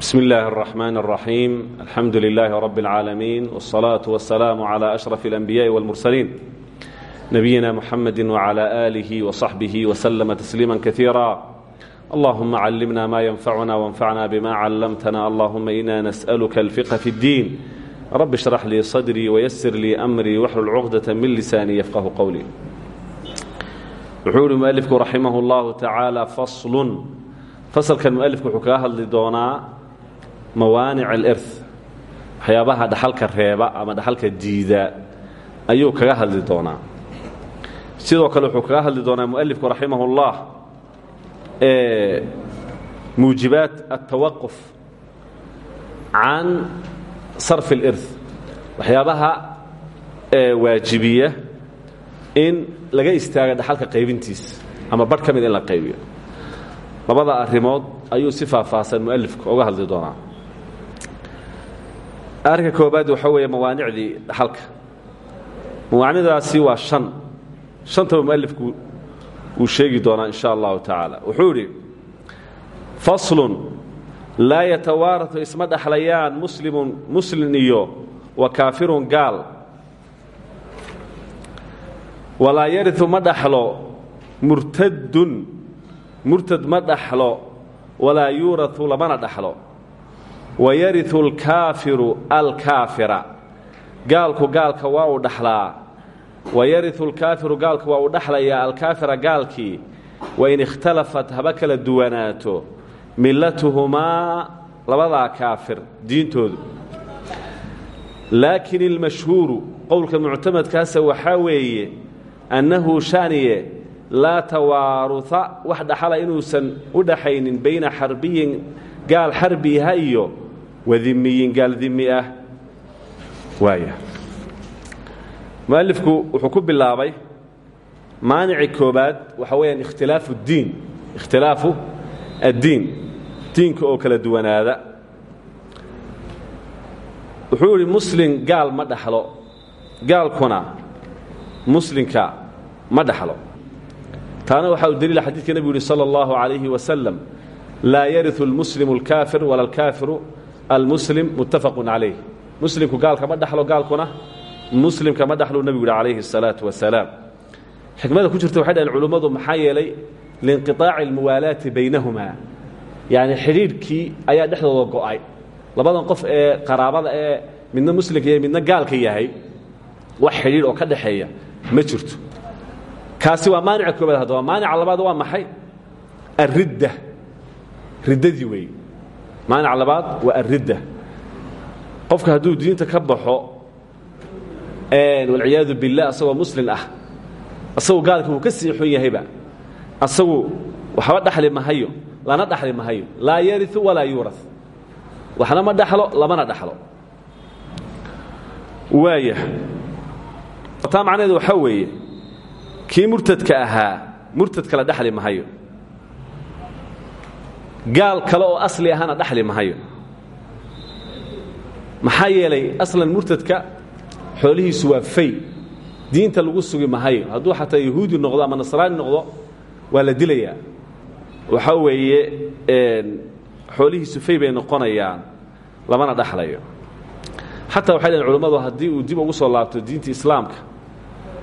بسم الله الرحمن الرحيم الحمد لله رب العالمين والصلاة والسلام على أشرف الأنبياء والمرسلين نبينا محمد وعلى آله وصحبه وسلم تسليما كثيرا اللهم علمنا ما ينفعنا وانفعنا بما علمتنا اللهم إنا نسألك الفقه في الدين رب اشرح لي صدري ويسر لي أمري واحلل عقدة من لساني يفقه قولي وحول مؤلفك رحمه الله تعالى فصل fasalkan mualifku wuxuu kaga hadli doonaa mawaanic alirth waxyaabaha dhaxalka reeba ama dhaxalka diida ayuu kaga hadli doonaa. Sidoo kale wuxuu kaga hadli doonaa mualifku raximah اllah muujibaat altawaquf can sarfi اlirth waxyaabaha waajibiya in laga istaaga dhaxalka qaybintiisa ama barh ka in la qaybiyo. Labada arrimood ayuu si faahfaahsan mualifku uga hadli doonaa arrinka koobaad waxaa weeye mawaanicdii dhaxalka mawaanicdaasi waa shan. Shantaba mualifku wuu sheegi doonaa in sha allahu tacaala. Wuxuu idhi faslun laa yatawaaratu isma dhaxlayaan muslimun muslin iyo wa kaafirun gaal. Walaa yariu ma dhaxlo murtadun murtad ma dhaxlo. Walaa yuurau lamana dhaxlo wayariu alkaafiru alkaafira. Gaalku gaalka waa uu dhaxlaa. Wayariu alkaafiru gaalku waa uu dhaxlayaa alkaafira gaalkii. Wain ikhtalafat haba kala duwanaato. Millatuhumaa labadaa kaafir diintoodu. Laakin ilmashhuuru qowlka muctamadkaasa waxaa weeye annahu shaniye laa tawaaruha wax dhaxala inuusan u dhaxaynin bayna xarbiyin gaal xarbiha iyo wadimiyin gaal dimi ah waaya mualifku wuxuu ku bilaabay maanici koobaad waxa weeyaan ikhtilaafu اddiin ikhtilaafu addiin diinka oo kala duwanaada wuxuu idhi muslin gaal ma dhaxlo gaalkuna muslinka ma dhaxlo taana waxaa u daliila xadiidka nebigu yuhi salى اllahu عalayhi wasalam laa yariu اlmuslimu اlkaafir wala alkaafiru almuslim muttafaqu calayh muslimku gaalka ma dhaxlo gaalkuna muslimka ma dhaxlu nebigu yuhi calayhi الsalaaةu wasalaam xikmada ku jirta waxay dhaheen culummadu maxaa yeelay liinqiطaaci اlmuwaalaati baynahumaa yacni xidhiidhkii ayaa dhexdooda go'ay labadan qof ee qaraabada ee midna muslimka iyo midna gaalka yahay wax xidhiidh oo ka dhaxeeya ma jirto kaasi waa maanica koobaad haddaba maanica labaad waa maxay alridda riddadii weeye maanica labaad waa alridda qofka hadduu diinta ka baxo walciyaadu billah asagoo muslin ah asagu gaalka ka sii xun yahayba asagu waxba dhaxli mahayo lana dhaxli mahayo laa yariu walaa yuura waxna ma dhaxlo lamana dhaxlo. Waaya taa macnaheedu waxaa weeye kii murtadka ahaa murtadka la dhaxli mahayo gaal kale oo asli ahana dhaxli mahayo. Maxaa yeelay aslan murtadka xoolihiisu waa fay. Diinta lagu sugi mahayo. Hadduu xataa yahuudi noqdo ama nasraani noqdo waa la dilayaa. Waxaa weeye xoolihiisu fay bay noqonayaan lamana dhaxlayo. Xataa waxay dhaheen culammadu haddii uu dib ugu soo laabto diinta islaamka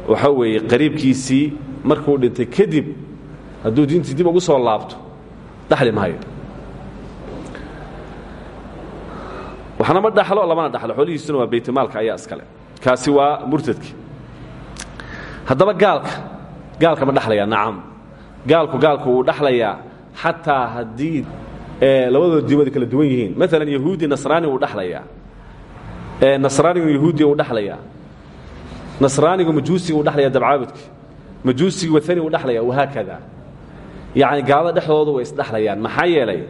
waxaa weeye qariibkiisii markuu dhintay kadib hadduu diintii dib ugu soo laabto dhaxli maayo. Waxna ma dhaxlo lamana dhaxlo xoolihiisuna waa baytmaalka ayaa iskale kaasi waa murtadki. Haddaba gaalka gaalka ma dhaxlayaa nacam gaalku gaalku wuu dhaxlayaa xataa haddii labadooda diimood kala duwan yihiin. Maalan yahuudi nasraani wuu dhaxlayaa nasraanigu yahuudiya wuu dhaxlayaa nasraanigu majuusiga u dhalaya dabcaabudki majuusigii waani u dhalaya wahaakada yacni gaalada dhexdoodu way isdhexlayaan. Maxaa yeelay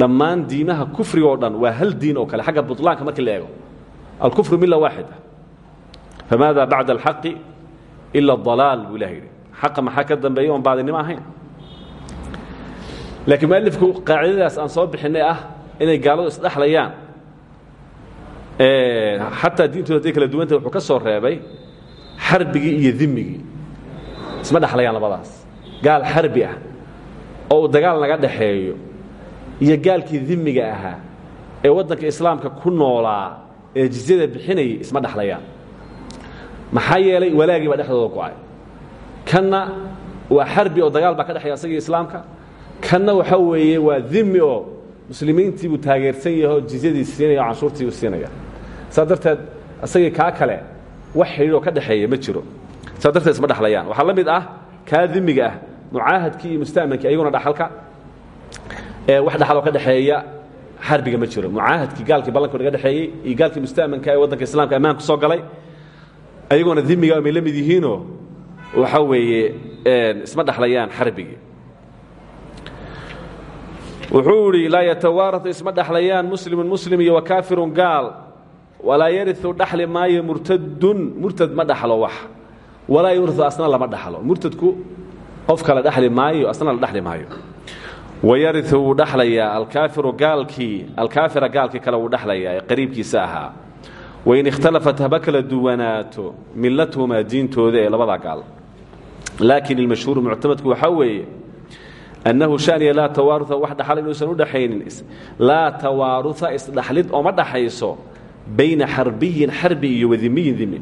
dhammaan diimaha kufriga oo dhan waa hal diin oo kale. Xagga bulaanka markii la eego alkufru mila waaxida. Famaada bacda alxaqi ila adalaal buu ilah yidhi. Xaqa maxaa ka dambeeya oon baadinimo ahayn. Laakiin mualifku qaacidadaas aan soo bixinay ah inay gaaladu isdhexlayaan. Xataa diintooda haday kala duwanta wuxuu ka soo reebay xarbigii iyo dimigii isma dhexlayaan labadaas gaal xarbi ah oo uu dagaal naga dhaxeeyo iyo gaalkii dimiga ahaa ee waddanka islaamka ku noolaa ee jizyada bixinayay isma dhexlayaan maxaa yeelay walaagii baa dhexdooda go'ay kanna waa xarbi oo dagaal baa ka dhexeeya asagii islaamka. Kanna waxa weeye waa dimi oo muslimiintii buu taageersan yaho jizyadii siinaya oo canshuurtii u siinaya saa darteed asagii kaa kale wax xidhiidoo ka dhexeeya ma jiro. Saa isma dhexlayaan waxaa la ah kaa dimiga ah mucaahadkii iyo musta'mankii ayaguna dhaxalka ee wax dhaxaloo ka dhexeeya xarbiga ma jiro. Mucaahadkii gaalkii ballanka naga dhexeeyey iyo gaalkii musta'manka ee waddanka islaamka ammaanku soo galay ayagoona dimiga may la mid yihiinoo waxa weeye isma dhexlayaan xarbigii wuxuu idhi laa yatawaarau isma dhexlayaan muslimun muslim iyo wakaafirun gaal. Walaa yariu dhaxli maayo murtadun murtad ma dhaxlo wax. Walaa yuriu asna lama dhaxlo. Murtadku qof kale dhexli maayo asna la dhexli maayo. Wayariu wuu dhexlayaa alkaafiru gaalkii alkaafira gaalkii kale wuu dhexlayaa ee qariibkiisa ahaa. Ikhtalafat haba kala duwanaato milatuhumaa diintooda ee labadaa gaal. Laakiin ilmashhuuru muctamadku waxaa weeye annahu shaniya laa tawaarua wax dhaxal inuusan u dhaxaynin laa tawaarua isdhaxlid ooma dhaxayso bayna xarbiyin xarbi iyo wadimiyin dimi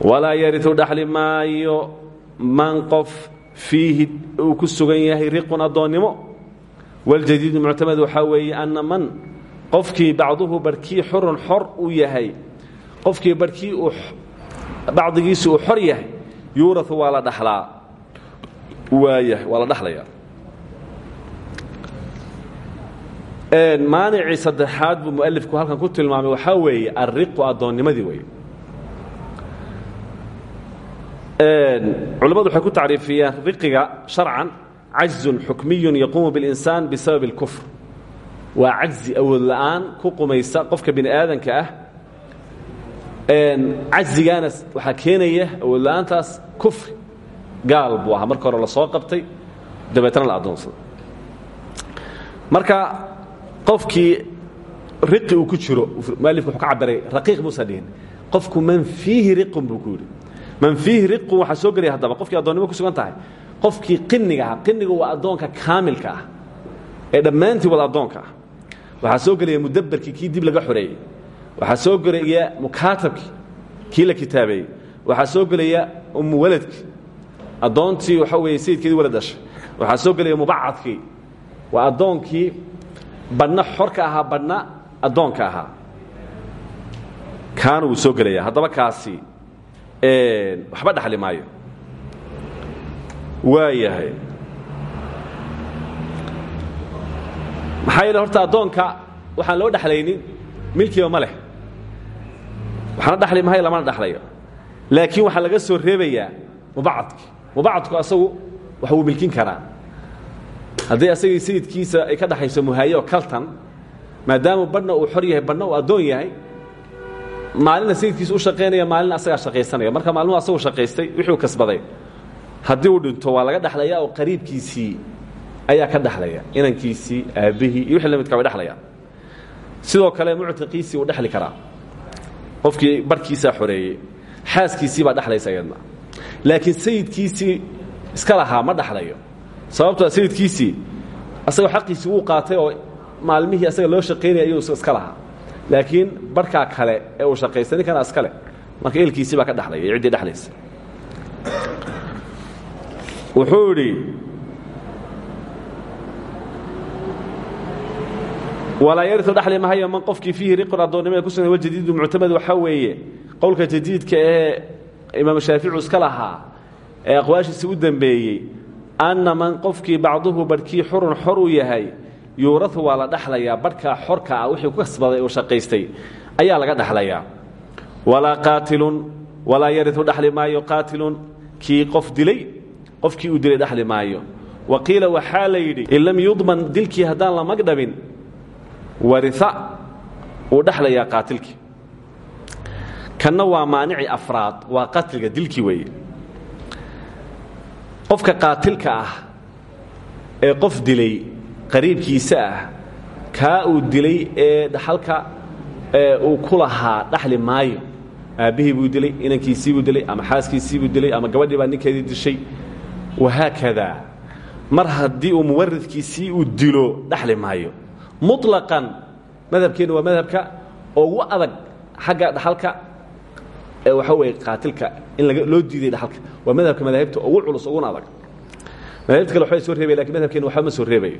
walaa yariu dhaxli maayo man qof fiihi uu ku sugan yahay riqun addoonnimo. Waljadiidu muctamad waxaa weeye anna man qofkii bacduhu barhkii xurun xor uu yahay qofkii barhkii uu bacdigiisu uu yahay yuurau waa la dhalaa waaya waa la dhaxlayaa. Maanicii saddexaad buu mualifku halkan ku tilmaamay waxaa weeye alriqu addoonnimadii weeye culimmadu waxay ku tacriifiyeen riqiga sharcan cajzun xukmiyun yaquumu biاlinsaan bisabab اlkufr waa cajzi awood la'aan ku qumaysa qofka bini aadanka ah. Cajzigaana waxaa keenaya awood la'aantaas kufri gaal buu ahaa. Marka hore la soo qabtay dabeetna la addoonsaday. Marka qofkii riqi uu ku jiro mualifku wuxuu ka cabiray raqiiq muusa qofku man fiihi riqun buu man fiihi riqun waxaa soo gelaya haddaba. Qofkii addoonnimo ku sugan tahay qofkii qiniga ah qinigu waa addoonka kaamilka ah ee dhammaantii wada addoonka ah. Waxaa soo gelaya mudaberkii kii dib laga xoreeyey waxaa soo gelaya mukaatabkii kii la kitaabeeyey waxaa soo gelaya umuwaladkii addoontii waxa weeye sayidkeedii wala dhashay. Waxaa soo gelaya mubacadkii. Waa addoonkii badhna xorka ahaa badhna addoonka ahaa. Kaana wuu soo gelaya. Haddaba kaasi waxba dhaxli maayo. Waa yahay. Maxaa yeele horta addoonka waxaan loo dhexlaynin milkiiba ma leh. Waxaana dhexli mahayo lamana dhexlayo laakiin waxaa laga soo reebayaa mubacadki. Mubacadku asagu wax wuu milkin karaa. Haddii asagii sayidkiisa ay ka dhaxayso muhaaye oo kaltan maadaama badhna uu xor yahay badhna uu addoon yahay maalina sayidkiisa u shaqaynaya maalina asagaa shaqaysanaya. Marka maalmuhu asagu shaqaystay wixii uu kasbaday. Haddii uu dhinto waa laga dhexlaya oo qariibkiisii ayaa ka dhexlaya inankiisii aabbihii iyo wixii la midka way dhexlayaan sidoo kale muctaqiisii wuu dhexli karaa. Qofkii barhkiisaa xoreeyey xaaskiisii baa dhexlaysa laakiin sayidkiisii iska lahaa ma dhexlayo sababtoo sayidkiisii asagoo xaqiisii wuu qaatay oo maalmihii asaga loo shaqaynaya ayuu iska lahaa laakiin barhkaa kale ee uu shaqaystay ninkana iskale marka eelkiisii baa ka dhexlaya iyo ciddii dhexlaysa wuxuu idhi walaa yariu dhexli mahayo man qofkii fiihi riqun addoonnimada ku sugan wajadiidu muctamad waxaa weeye qowlka jadiidka ee imaamu shaaficu iska lahaa ee aqwaashiisi u dembeeyey anna man qofkii bacduhu barhkii xurun xor yahay yuurau waa la dhexlayaa barhkaa xorka ah ku kasbaday uu shaqaystay ayaa laga dhexlayaa walaa qaatilun walaa yariu dhexli maayo qaatilun kii qof dilay qofkii uu dilay dhexli maayo. Wa qiila waxaa la yidhi yudman dilkii haddaan la magdhabin waria wuu dhexlayaa qaatilkii. Kanna waa maanici afraad waa qatliga dilkii weeye. Qofka qaatilka ah ee qof dilay qariibkiisa ah kaa uu dilay ee dhaxalka uu ku lahaa dhaxli maayo. Aabbihii buu dilay inankiisii buu dilay ama xaaskiisii buu dilay ama gabadhii baa ninkeedii dishay. Wahaakada mar haddii uu muwaridkiisii uu dilo dhaxli maayo. Muطlaqan madhabkeennu waa madhabka ugu adag xagga dhaxalka waxa weeye qaatilka in loo diiday dhaxalka. Waa madhabka madaahibta ugu culus uguna adag. Madaahibta kale waxbay soo reebaya laakiin madhabkeennu waxba ma soo reebayo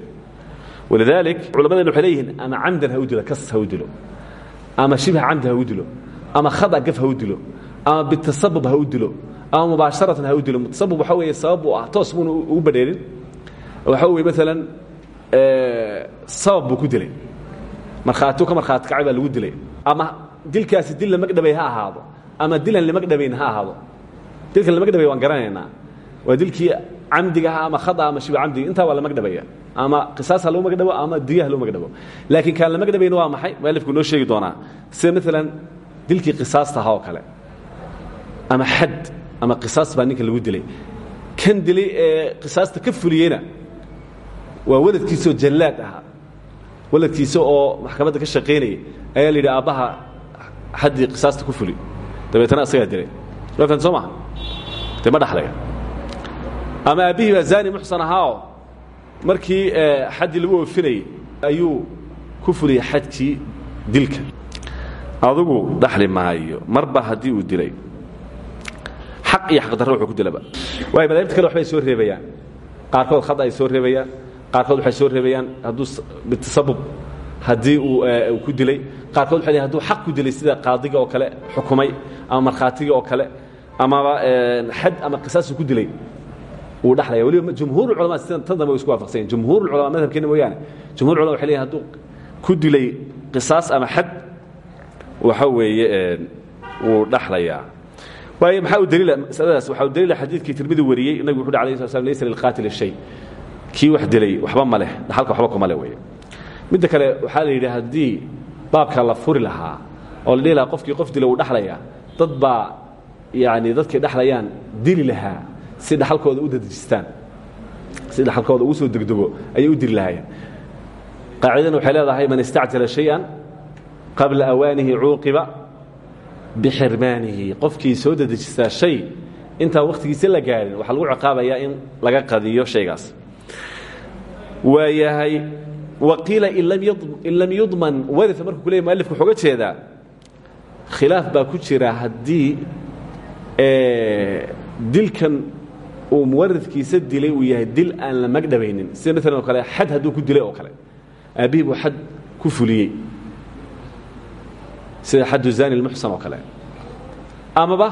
walidalik culammadeennu waxay leeyihiin ama camdan ha u dilo kas ha u dilo ama shibha camdi ha u dilo ama khada gaf ha u dilo ama bitasabub ha u dilo ama mubaasharatan ha u dilo mutasabub waxa weeye sabab uu ah toos buuna ugu badheerin waxa weye maalan sabab buu ku dilay markhaatiu ka markhaati kacay baa lagu dilay ama dilkaasi dil lamagdhabay ha ahaado ama dilan lamagdhabayn ha ahaado dilkan lamagdhabay waan garanaynaa waa dilkii camdigaha ama khada ama shiba camdiga intaa waa lamagdhabaya ama qisaas ha loo magdhabo ama diya ha loo magdhabo. Laakiin kaan lamagdhabayna waa maxay? Mualifku noo sheegi doonaa. Sida maalan dilkii qisaasta ahaa oo kale ama xad ama qisaas baa ninka lagu dilay. Kan dilay ee qisaasta ka fuliyeyna waa waladkiisaoo jallaad ahaa. Waladkiisa oo maxkamadda ka shaqaynaya ayaa la yidhi aabbaha xaddii qisaasta ku fuli dabeetana asagaa dilay. Soo maha? Dee ma dhaxlaya? Ama aabbihii baa zaani muxsan ahaao markii xaddii lagu oofinayey ayuu ku fuliyey xadkii dilka. Adugu dhaxli maayo marba haddii uu dilay xaq iyo xaqdarro wuxuu ku dilaba waayo madaahibta kale waxbay soo reebayaan. Qaarkood khad ay soo reebayaan qaarkood waxay soo reebayaan hadduu bitasabub haddii uu ku dilay. Qaarkood waxay hadduu xaq ku dilay sida qaadiga oo kale xukumay ama markhaatiga oo kale amaba xad ama qisaasu ku dilay wuu dhaxlaya weliba jumhuur culamaa sidan tan dambe way isku waafaqsan yahin jumhuur culamaa madhabkeena mooyaane. Jumhur culama waxay leeyihiin hadduu ku dilay qisaas ama xad waxa weeye wuu dhaxlayaa. Waayo maxaa u daliila? Masaladaas waxaa u daliila xadiidkii tirmidi wariyey nabigu wuxu uhi alayh sla slam laysa lilqaatili shay. Kii wax dilay waxba ma leh. Dhaxalka waxba kuma leh weeye midda kale waxaa la yidhi haddii baabka la furi lahaa oo la dhihi lahaa qofkii qof dila uu dhaxlayaa dad baa yani dadkay dhaxlayaan dili lahaa si dhaxalkooda u dadejistaan si dhaxalkooda ugu soo degdego ayay u dili lahaayeen. Qaacidana waxay leedahay man istacjala shay-an qabla awaanihi cuuqiba bixirmaanihi. Qofkii soo dadejistaa shay intaan wakhtigiisa la gaadhin waxaa lagu ciqaabayaa in laga qadiyo shaygaas. Waayahay waqiila in lam yudman. Waria markuu ku leey mualifku wuxuu ga jeedaa khilaaf baa ku jira haddii dilkan uu muwaridkiisa dilay uu yahay dil aan la magdhabaynin sida maalan oo kale xad hadduu ku dilay oo kale. Aabbihii buu xad ku fuliyey. Sida xaddu zani lmuxsan oo kale. Amaba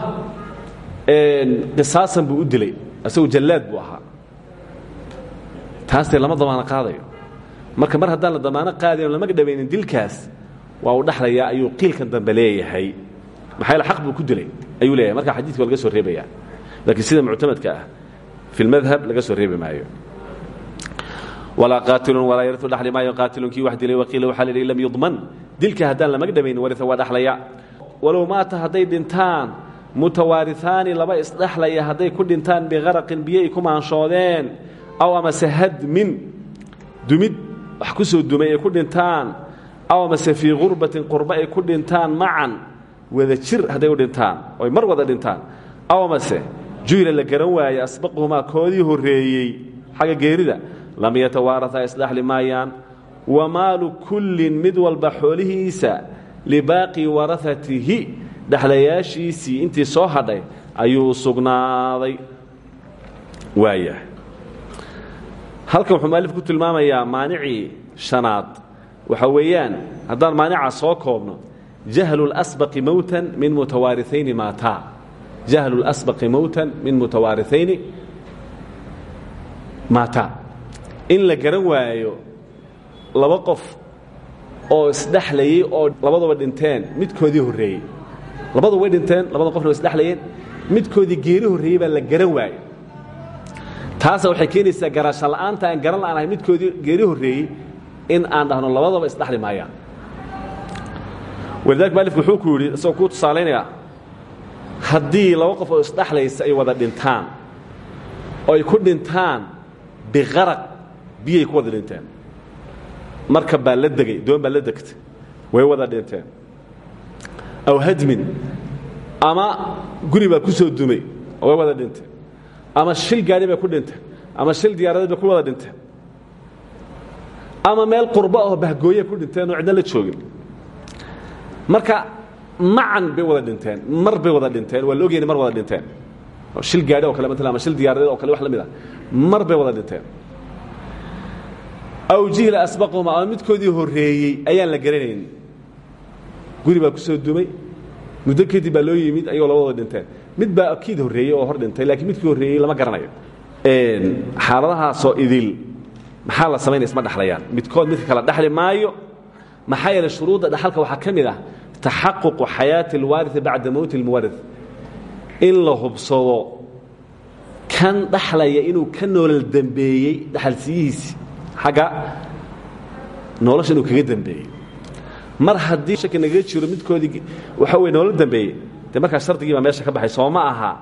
qisaasan buu u dilay. Isagoo jallaad buu ahaa. Taasdee lama damaano qaadayo. Marka mar haddaan la damaano qaadayn o lama dhabaynin dilkaas waa uu dhaxlayaa ayuu qiilkan dambe leeyahay. Maxaa yaele xaq buu ku dilay. Ayuu leeyahay. Marka xadiidka waa laga soo reebaya laakiin sida muctamadka ah fi lmadhab laga soo reebi maayo walaa qaatilun walaa yariu dhaxli maayo qaatilun kii wax dilay waqiila waxaa la yidhi lam yudman dilka haddaan lama dhabaynin waria waa dhaxlaya walow maata hadday dhintaan mutawaariaani laba isdhaxlaya hadday ku dhintaan biqaraqin biyo ay ku maanshoodeen aw amase hadmin dumid wax ku soo dumay ay ku dhintaan aw amase fii qurbatin qurba ay ku dhintaan macan wada jir hadday u dhintaan oy mar wada dhintaan aw juyla la garan waaye asbaquhumaa koodii horreeyey. Xagga geerida lam yatawaaraaa isdhaxli maayaan wa maalu kullin mid walba xoolihiisa libaaqi warahatihi dhexlayaashiisii intii soo hadhay ayuu sugnaaday. Waaya. Halkan wuxuu mualif ku tilmaamayaa maanicii shanaad. Waxa weeyaan haddaan maanica soo koobno jahlu اlasbaqi mowtan min mutawaariayni maataa jahlu اlasbaqi mowtan min mutawaariayni maataa in la garan waayo laba qof oo isdhexlayey oo labaduba dhinteen midkoodii horreeyey labadu way dhinteen labada qofna way isdhexlayeen midkoodii geeri horreeyey baa la garan waayo taasa waxay keenaysaa garasho la'aanta aan garan la'aanahay midkoodii geeri horreeyey in aan dhahno labadaba isdhexli maayaan walidalik maalifku wuxuu ku yidhi isagoo kuu tusaalaynayaa haddii laba qof oo isdhexlaysa ay wada dhintaan oo ay ku dhintaan biqaraq biyay ku wada dhinteen. Marka baa la degay doon baa la degtay way wada dhinteen. Aw hadmin ama guri baa ku soo dumay way wada dhinteen. Ama shil gaari bay ku dhinteen ama shil diyaaradeed bay ku wada dhinteen. Ama meel qurbo oo bahgooye ku dhinteen oo cidna la joogin. Marka macan bay wada dhinteen mar bay wada dhinteen waa la ogeyna mar wada dhinteen. Shil gaadhi oo kale maala ama shil diyaaradeed oo kale wax la mid a mar bay wada dhinteen. Aw jihla asbaqahuma ama midkoodii horreeyey ayaan la garanayn. Guri baa ku soo dumay muddo kadib baa loo yimid ayagoo labadooda dhinteen. Mid baa akiid horreeyey oo hor dhintay laakiin midkii horreeyey lama garanayo. Xaaladahaasoo idil maxaa la samaynaya isma dhexlayaan midkood midka kala dhexli maayo maxaa yeelay shuruudda dhaxalka waxaa ka mid ah taxaququ xayaati alwaariثi bacda mowti اlmuwari in la hubsado kan dhaxlaya inuu ka noolal dembeeyey dhaxalsiyihiisi xagga nolosha inuu kaga dembeeyey mar haddii shaki nagaga jiro midkoodii waxa weye nolol dembeeyey dee markaa shardigii baa meesha ka baxay soo ma aha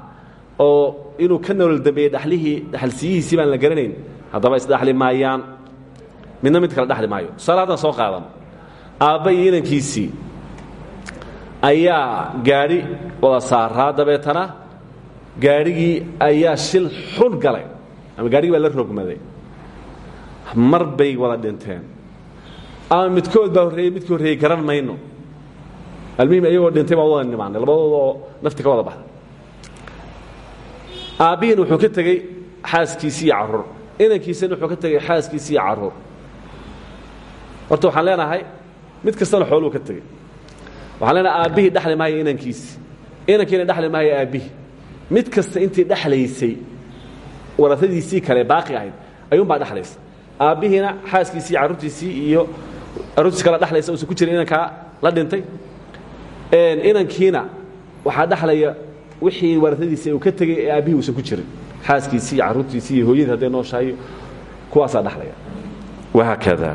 oo inuu ka nolol dembeeyey dhalihii dhaxalsiyihiisii baan la garanayn haddaba isdhaxli maayaan midna mid kale dhexli maayo tusaale haddaan soo qaadano aabba iyo inankiisii ayaa gaadhi wada saaraa dabeetana gaadhigii ayaa shil xun galay. Ama gaadhigii baa la rogmaday. Mar bay wada dhinteen. Ama midkood baa horreeyey midkii horreeyey garan mayno. Almuhim iyagoo dhintay baa wada nimaanay labadooda oo nafti ka wada baxday. Aabbihiina wuxuu ka tegey xaaskiisii iyo carruur. Wuxuu ka tegey xaaskiisii iyo horta waxaan leenahay mid kastana xooluu ka tegey waxaan leenahay aabbihii dhexli maayo inankiisi. Inankiina dhexli maayo aabbihii. Mid kasta intii dhexlaysay warasadiisii kale baaqi ahayd ayuunbaa dhexlaysa aabbihiina xaaskiisii carruurtiisii iyo carruurtiis kala dhexlaysa uusan ku jirin inankaa la dhintay. Inankiina waxaa dhexlaya wixii warasadiisii uu ka tegey ee aabbihii uusan ku jirin. Xaaskiisii iyo carruurtiisii iyo hooyadii hadday nooshahay kuwaasaa dhexlaya wahaakada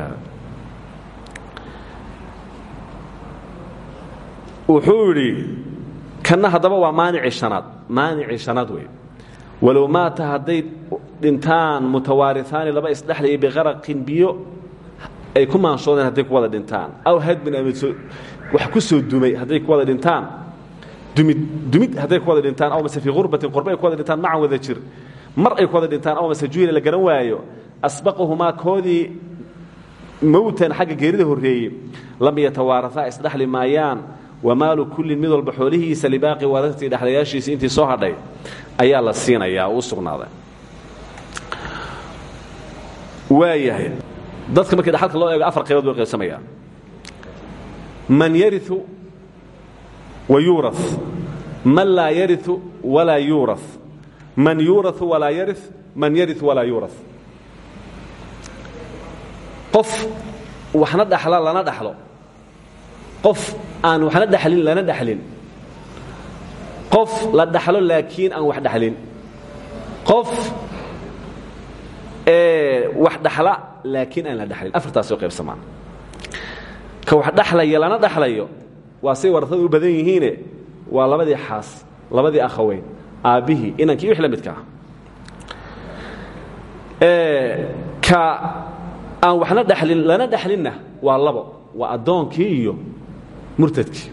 wuxuu yidhi kanna haddaba waa maanicii shanaad maanicii shanaad wey walow maata hadday dhintaan mutawaariaani laba isdhexlayay biqaraqin biyo ay ku maanshoodeen hadday ku wada dhintaan. Aw hadmin ama wax ku soo dumay hadday ku wada dhintaan. Dumid hadday ku wada dhintaan aw mase fii ay ku wada dhintaan macan wada jir. Mar ay ku wada dhintaan aw mase la garan waayo. Asbaqahumaa koodii mowtan xagga geerida horreeyey lam yatawaaraaa isdhexli maayaan wamaalu kullin mid walba xoolihiisa libaaqi waaratii dhexlayaashiisa intii soo hadhay ayaa la siinayaa u sugnaaday. Waayahay dadka markii dhaxalka loo eego afar qaybood bay qaybsamayaan man yariu wa yuura man laa yariu walaa yuura man yuurau walaa yari man yariu walaa yuura qof waxna dhaxla dhaxlo qof aan waxna dhalin lana dhalin qof la dhaxlo laakiin aan wax dhalin qof wax dhaxla laakiin aan la dhalin afartaasoo qaybsamaan ka wax dhaxlaya lana dhaxlayo waa say warasadu u badan yihiine. Waa labadii xaas labadii akhaweyn aabbihii inankii wix la midka ah. Ka aan waxna dhalin lana dhaxlinna waa labo. Waa addoonkii iyo murtadkii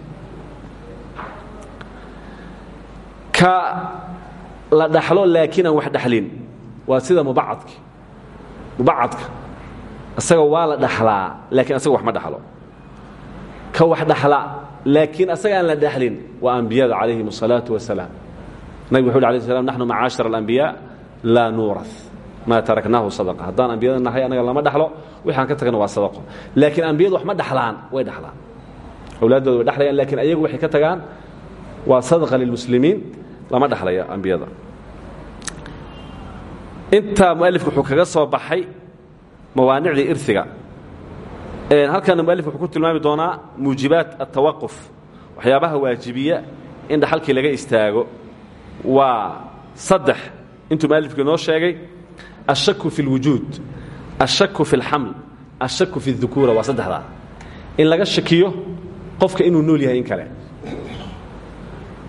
ka la dhaxlo laakiin aan wax dhaxlin waa sida mubacadki mubacadka isaga waa la dhaxlaa laakiin asaga wax ma dhaxlo ka wax dhaxla laakiin asaga aan la dhaxlin waa ambiyada calayhim الsalaaةu wasalaam nabig wuxu ه alay slam naxnu macaashir اlambiyaa laa nuuraث maa taraknaahu sadqa haddaan ambiyada nahay anaga lama dhaxlo wixaan ka tagna waa sadaqo laakiin ambiyadu wax ma dhaxlaan way dhaxlaan awlaaddooda way dhaxlayaan lakiin ayagu waxay ka tagaan waa sadaqa lilmuslimiin lama dhaxlaya ambiyada intaa mualifku wuxuu kaga soo baxay mawaanicdii irsiga halkana mualifku wuxuu ku tilmaami doonaa muujibaat atawaquf waxyaabaha waajibiya in dhaxalkii laga istaago waa saddex intuu mualifku inoo sheegay ashaku fi اlwujuud ashaku fi اlxaml ashaku fi اdukuura waa saddexdaa in laga shakiyo qofka inuu nool yahay in kale.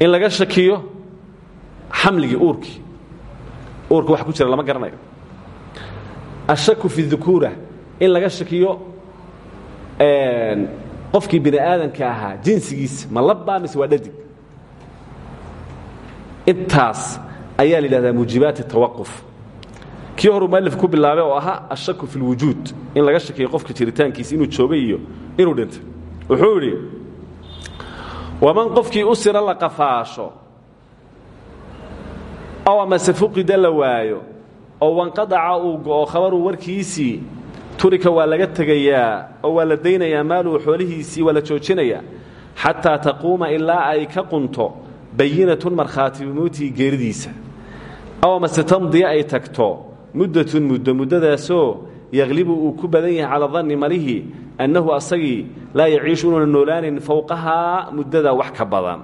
In laga shakiyo xamligii uurkii uurka waxa ku jira lama garanayo. Ashaku fi dukuura in laga shakiyo qofkii bini aadamka ahaa jinsigiisa ma labbaa mise waa intaas ayaa la yidhahdaa muujibaat الtawaquf kii horuu mualif ku bilaabay oo ahaa ashaku fi lwujuud in laga shakiyo qofka jiritaankiisa inuu joogay inuu dhintay. Wuxuu idhi waman qofkii usira la qafaasho ow amase fuqida la waayo oo wanqadaca uu go'o khabaruu warkiisii turika waa laga tegayaa oo waa la daynayaa maaluhu xoolihiisii waa la joojinayaa xataa taquuma ilaa ay ka qunto bayinatun markhaati bimuutihi geeridiisa. Aw amase tamdiya ay tagto muddatun muddo muddadaasoo yakhlibu uu ku badan yahay calaa danni malihi annahu asagii laa yaciishu inuuna noolaanayn fowqahaa muddada wax ka badan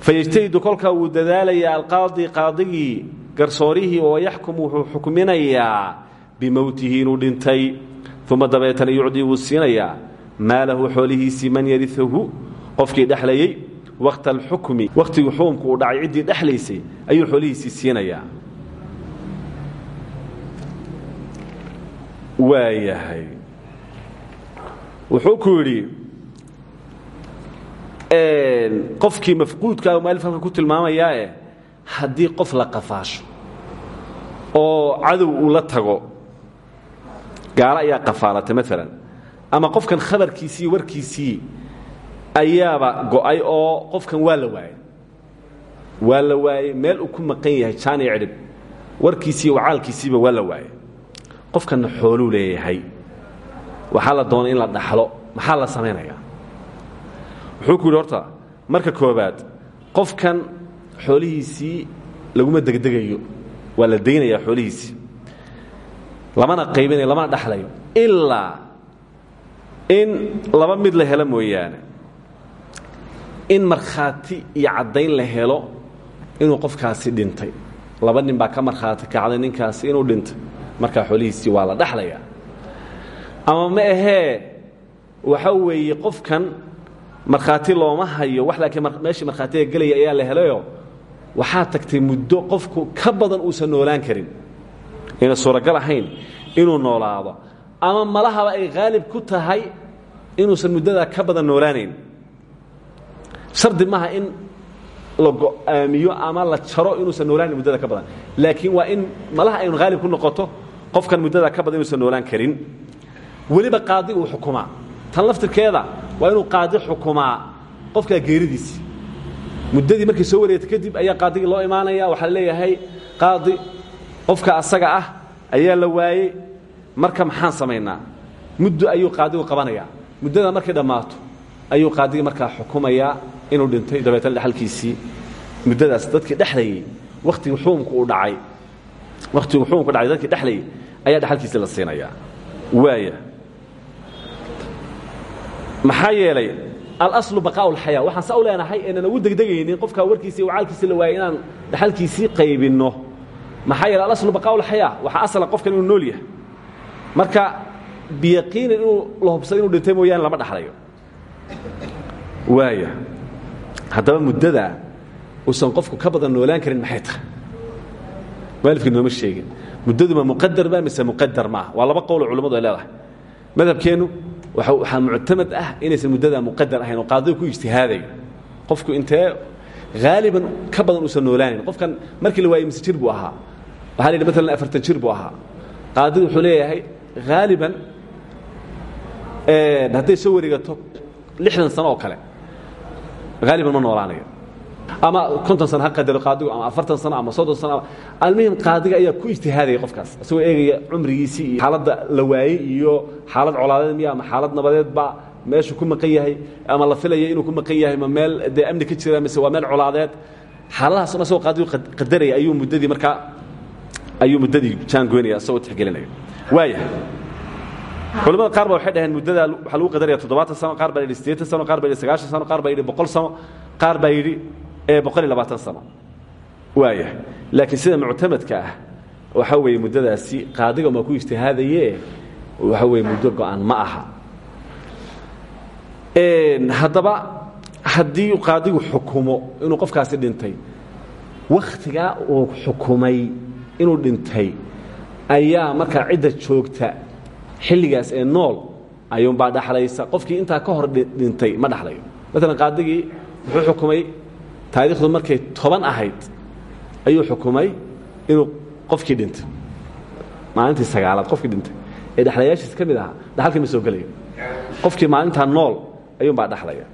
fayajtahidu kolkaa wuu dadaalayaa alqaadi qaadigii garsoorihii oo yaxkum wuxuu xukminayaa bimowtihi inuu dhintay uma dabeetana yucdii wuu siinayaa maalahu xoolihiisii man yariahu qofkii dhexlayey waqta alxukmi wakhtigii xukumku uu dhacay ciddii dhexlaysay ayuu xoolihiisii siinayaa waayahay wuxuu ku yidhi qofkii mafquudkaa mualif halkan ku tilmaamayaae haddii qof la qafaasho oo cadow uu la tago gaalo ayaa qafaalatay maalan ama qofkan khabarkiisii warkiisii ayaaba go'ay oo qofkan waa la waayey waa la waayey meel uu ku maqan yahay jaan iyo cidhib. Warkiisiiyo wacaalkiisiiba waa la waayey qofkanna xooluu leeyahay waxaa la doonay in la dhaxlo. Maxaa la samaynayaa wuxuu ku yidhi horta marka koobaad qofkan xoolihiisii laguma degdegayo. Waa la daynayaa xoolihiisii lamana qaybinayo lamana dhaxlayo. Ilaa in laba mid la helo mooyaane. In markhaati iyo caddayn la helo inuu qofkaasi dhintay. Laba nin baa ka markhaati kacday ninkaasi inuu dhintay. Markaa xoolihiisii waa la dhaxlayaa ama ma ahee waxa weeye qofkan markhaati looma hayo wax laakiin meeshii markhaatiga gelaya ayaa la helayo waxaa tagtay muddo qofku ka badan uusan noolaan karin. Ayna suuragal ahayn inuu noolaado. Ama malahaba ay haalib ku tahay inuusan muddadaa ka badan noolaanayn shardi maaha in la go'aamiyo ama la jaro inuusan noolaanayn muddada ka badan. Laakiin waa in malaha aynu haalib ku noqoto qofkan muddadaa ka badan inuusan noolaan karin weliba qaadi uu xukumaa. Tan laftirkeeda waa inuu qaadi xukumaa qofkaa geeridiisi. Muddadii markay soo wareegta kadib ayaa qaadigii loo imaanaya waxaa leeyahay qaadi qofka asaga ah ayaa la waayey marka maxaan samaynaa? Muddo ayuu qaadigu qabanayaa. Muddada markay dhammaato ayuu qaadigii markaa xukumayaa inuu dhintay dabeetana dhexalkiisii muddadaas dadkii dhexlayey wakhtigii xukumku uu dhacay. Wakhtiguu xukumku dhacay dadkii dhexlayey ayaa dhexalkiisii la siinayaa. Waaya maxaa yeelay alaslu baqaa'u alxayaa waxaan saa u leenahay inaan ugu degdegaynin qofkaa warkiisii wacaalkiisii la waayay inaan dhaxalkiisii qaybinno. Maxaa yeelay alaslu baqaa'u alxayaa waxaa asala qofkan inuu nool yahay. Marka biyaqiinin inuu la hubsado inuu dhintay mooyaane lama dhaxlayo. Waaya haddaba muddadaa uusan qofku ka badan noolaan karin maxay tahay? Maalifkii nooma sheegin. Muddaduma muqadar ba mise muqadar maaha waa laba qowlo culimmadu ay leedahay. Madhabkeennu waxaa muctamad ah inaysan muddadaa muqadar ahayn oo qaadiga ku ijtihaadayo qofku intee haaliban ka badan uusan noolaanayn qofkan markii la waayey mise buu ahaa. Waxaa la yidhi maalan jir buu ahaa. Qaadigu wuxuu leeyahay haaliban hadday soo wareegato lixdan sano kale haaliban ma noolaanayo ama konton sano ha qadaro qaadigu ama afartan sano ama soddon sano almuhim qaadiga ayaa ku ijtihaadaya qofkaas. Isagoo eegaya cumrigiisii iyo xaaladda la waayey iyo xaalad colaadeed miya ama xaalad nabadeedba meeshuu ku maqan yahay ama la filaya inuu ku maqan yahay ma meel dee amni ka jira mise waa meel colaadeed xaaladahaas o isagoo qaadigu qadaraya ayuu muddadii markaa ayuu muddadii jaangoynaya isagoo tixgelinaya. Waaya culamada qaar ba waxay dhaheen muddadaa waxaa lagu qadaraya toddobaatan sano qaar baa yidhi siddeetan sano qaar baa yidhi sagaashan sano qaar baa yidhi boqol sano qaar baa yidhi boqol iyo labaatan sano. Waaya laakiin sida muctamadka ah waxa weeye muddadaasi qaadiga ma ku ijtihaadaye waxa weeye muddo go'an ma aha. Haddaba haddii qaadigu xukumo inuu qofkaasi dhintay wakhtigaa uu xukumay inuu dhintay ayaa markaa cidda joogta xilligaas ee nool ayuunbaa dhaxlaysa. Qofkii intaa ka hor dhintay ma dhaxlayo. Maalan qaadigii wuxuu xukumay taariikhdu markay toban ahayd ayuu xukumay inuu qofkii dhintay. Maalintii sagaalaad qofkii dhintay. Ee dhexlayaashiis ka mid ahaa dhaxalkii ma soo gelayo. Qofkii maalintaa nool ayuunbaa dhexlaya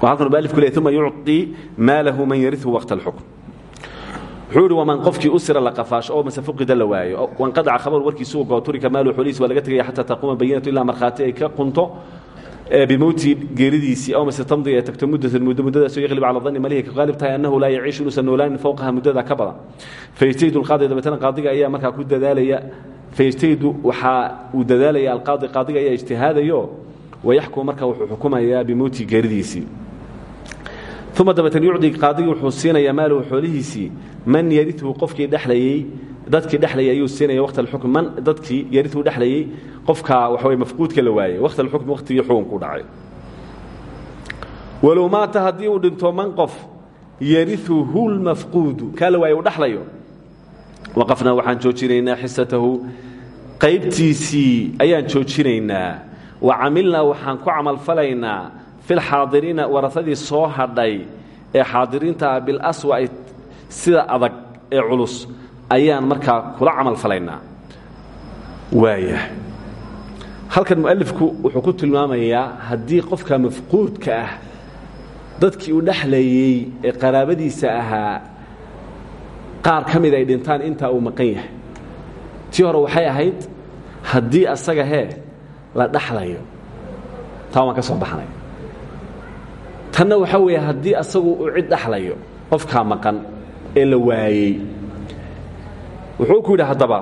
waa halkan mualifku leey uma yucطii maalahu man yarihu waqta اlxukm wuxuu ihi waman qofkii usira la qafaasho oo mase fuqida la waayo wanqadaca khabar warkiisu goo turika maalu xoolihiis waa laga tegaya xataa taquuma bayinatu ilaa markhaati ay ka qunto bimowti geeridiisii aw mase tamdi ay tagto muddatan muddo muddadaasoo yaqlib cala danni malihi ka qaalib tahay annahu laa yaciishu inuusan noolaanin fowqaha muddada ka badan. Fayajtahidu alqaadi dabeetana qaadiga ayaa markaa ku dadaalaya fayajtahidu waxaa uu dadaalaya alqaadi qaadiga ayaa ijtihaadayo wayaxkumu marka wuxuu xukumayaa bimowti geeridiisii uma dabeetn yucdi qaadigii wuxuu siinayaa maaluhu xoolihiisii man yarihu qofkii dhelayey dadkii dhexlayay ayuu siinaya waqt alxukm man dadkii yarihu dhexlayey qofkaa waxa mafquudka la waayey waqt alxukmi waqtigii xukunku dhacay. Walow maata haddii uu man qof yarihuhu lmafquudu kaa la waaye uu dhexlayo. Waqafnaa waxaan joojinaynaa xisatahu qaybtiisii ayaan joojinaynaa. Wa camilnaa waxaan ku camalfalaynaa filxaadiriina warasadii soo hadhay ee xaadiriinta ah bilaswa ay sida adag ee culus ayaan markaa kula camal falaynaa. Waaya halkan mu'alifku wuxuu ku tilmaamayaa haddii qofka mafquudka ah dadkii uu dhexlayey ee qaraabadiisa ahaa qaar ka mid ay dhintaan intaa uu maqan yahay. Tii hore waxay ahayd haddii asaga hee la dhaxlayo taa waan ka soo baxnay. Tanna waxaa weeye haddii asagu uu cid dhaxlayo qofkaa maqan ee la waayey wuxuu ku yidhi haddaba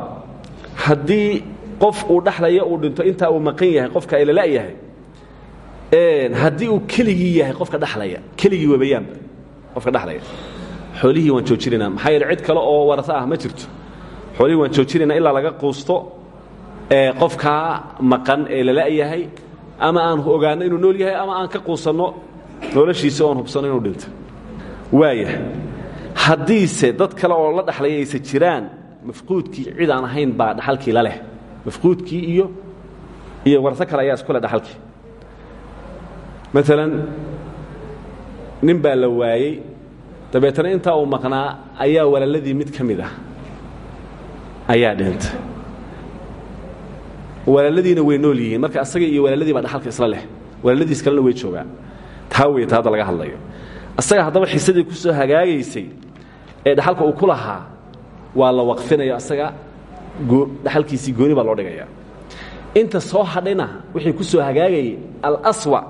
haddii qof uu dhaxlayo uu dhinto intaa uu maqan yahay qofka ay lala'yahay haddii uu keligii yahay qofka dhalaya keligii webayaanba qofka dhalaya xoolihii waan joojinaynaa maxaa yeele cid kale oo warasa ah ma jirto. Xoolihii waan joojinaynaa ilaa laga quusto qofkaa maqan ee lala'yahay ama aan ogaano inuu nool yahay ama aan ka quusanno noloshiisa oon hubsanno inuu dhinto. Waaya. Haddiise dad kale oo la dhaxlaya aysa jiraan mafquudkii cid aan ahayn baa dhaxalkii la leh. Mafquudkii iyo iyo warso kale ayaa isku leh dhaxalkii. Maalan nin baa la waayey. Dabeetana intaa uu maqnaa ayaa walaaladii mid ka mid ah. Ayaa dhintay walaaladiina way nool yihiin. Marka asaga iyo walaaladii baa dhaxalka isla leh. Walaaladiis kalena way joogaan. Taa wey ta hadda laga hadlayo. Asaga haddaba xisadii ku soo hagaagaysay ee dhaxalka uu ku lahaa waa la waqfinaya asaga dhaxalkiisii gooni baa loo dhigaya. Inta soo hadhayna wixii ku soo hagaagayay alaswa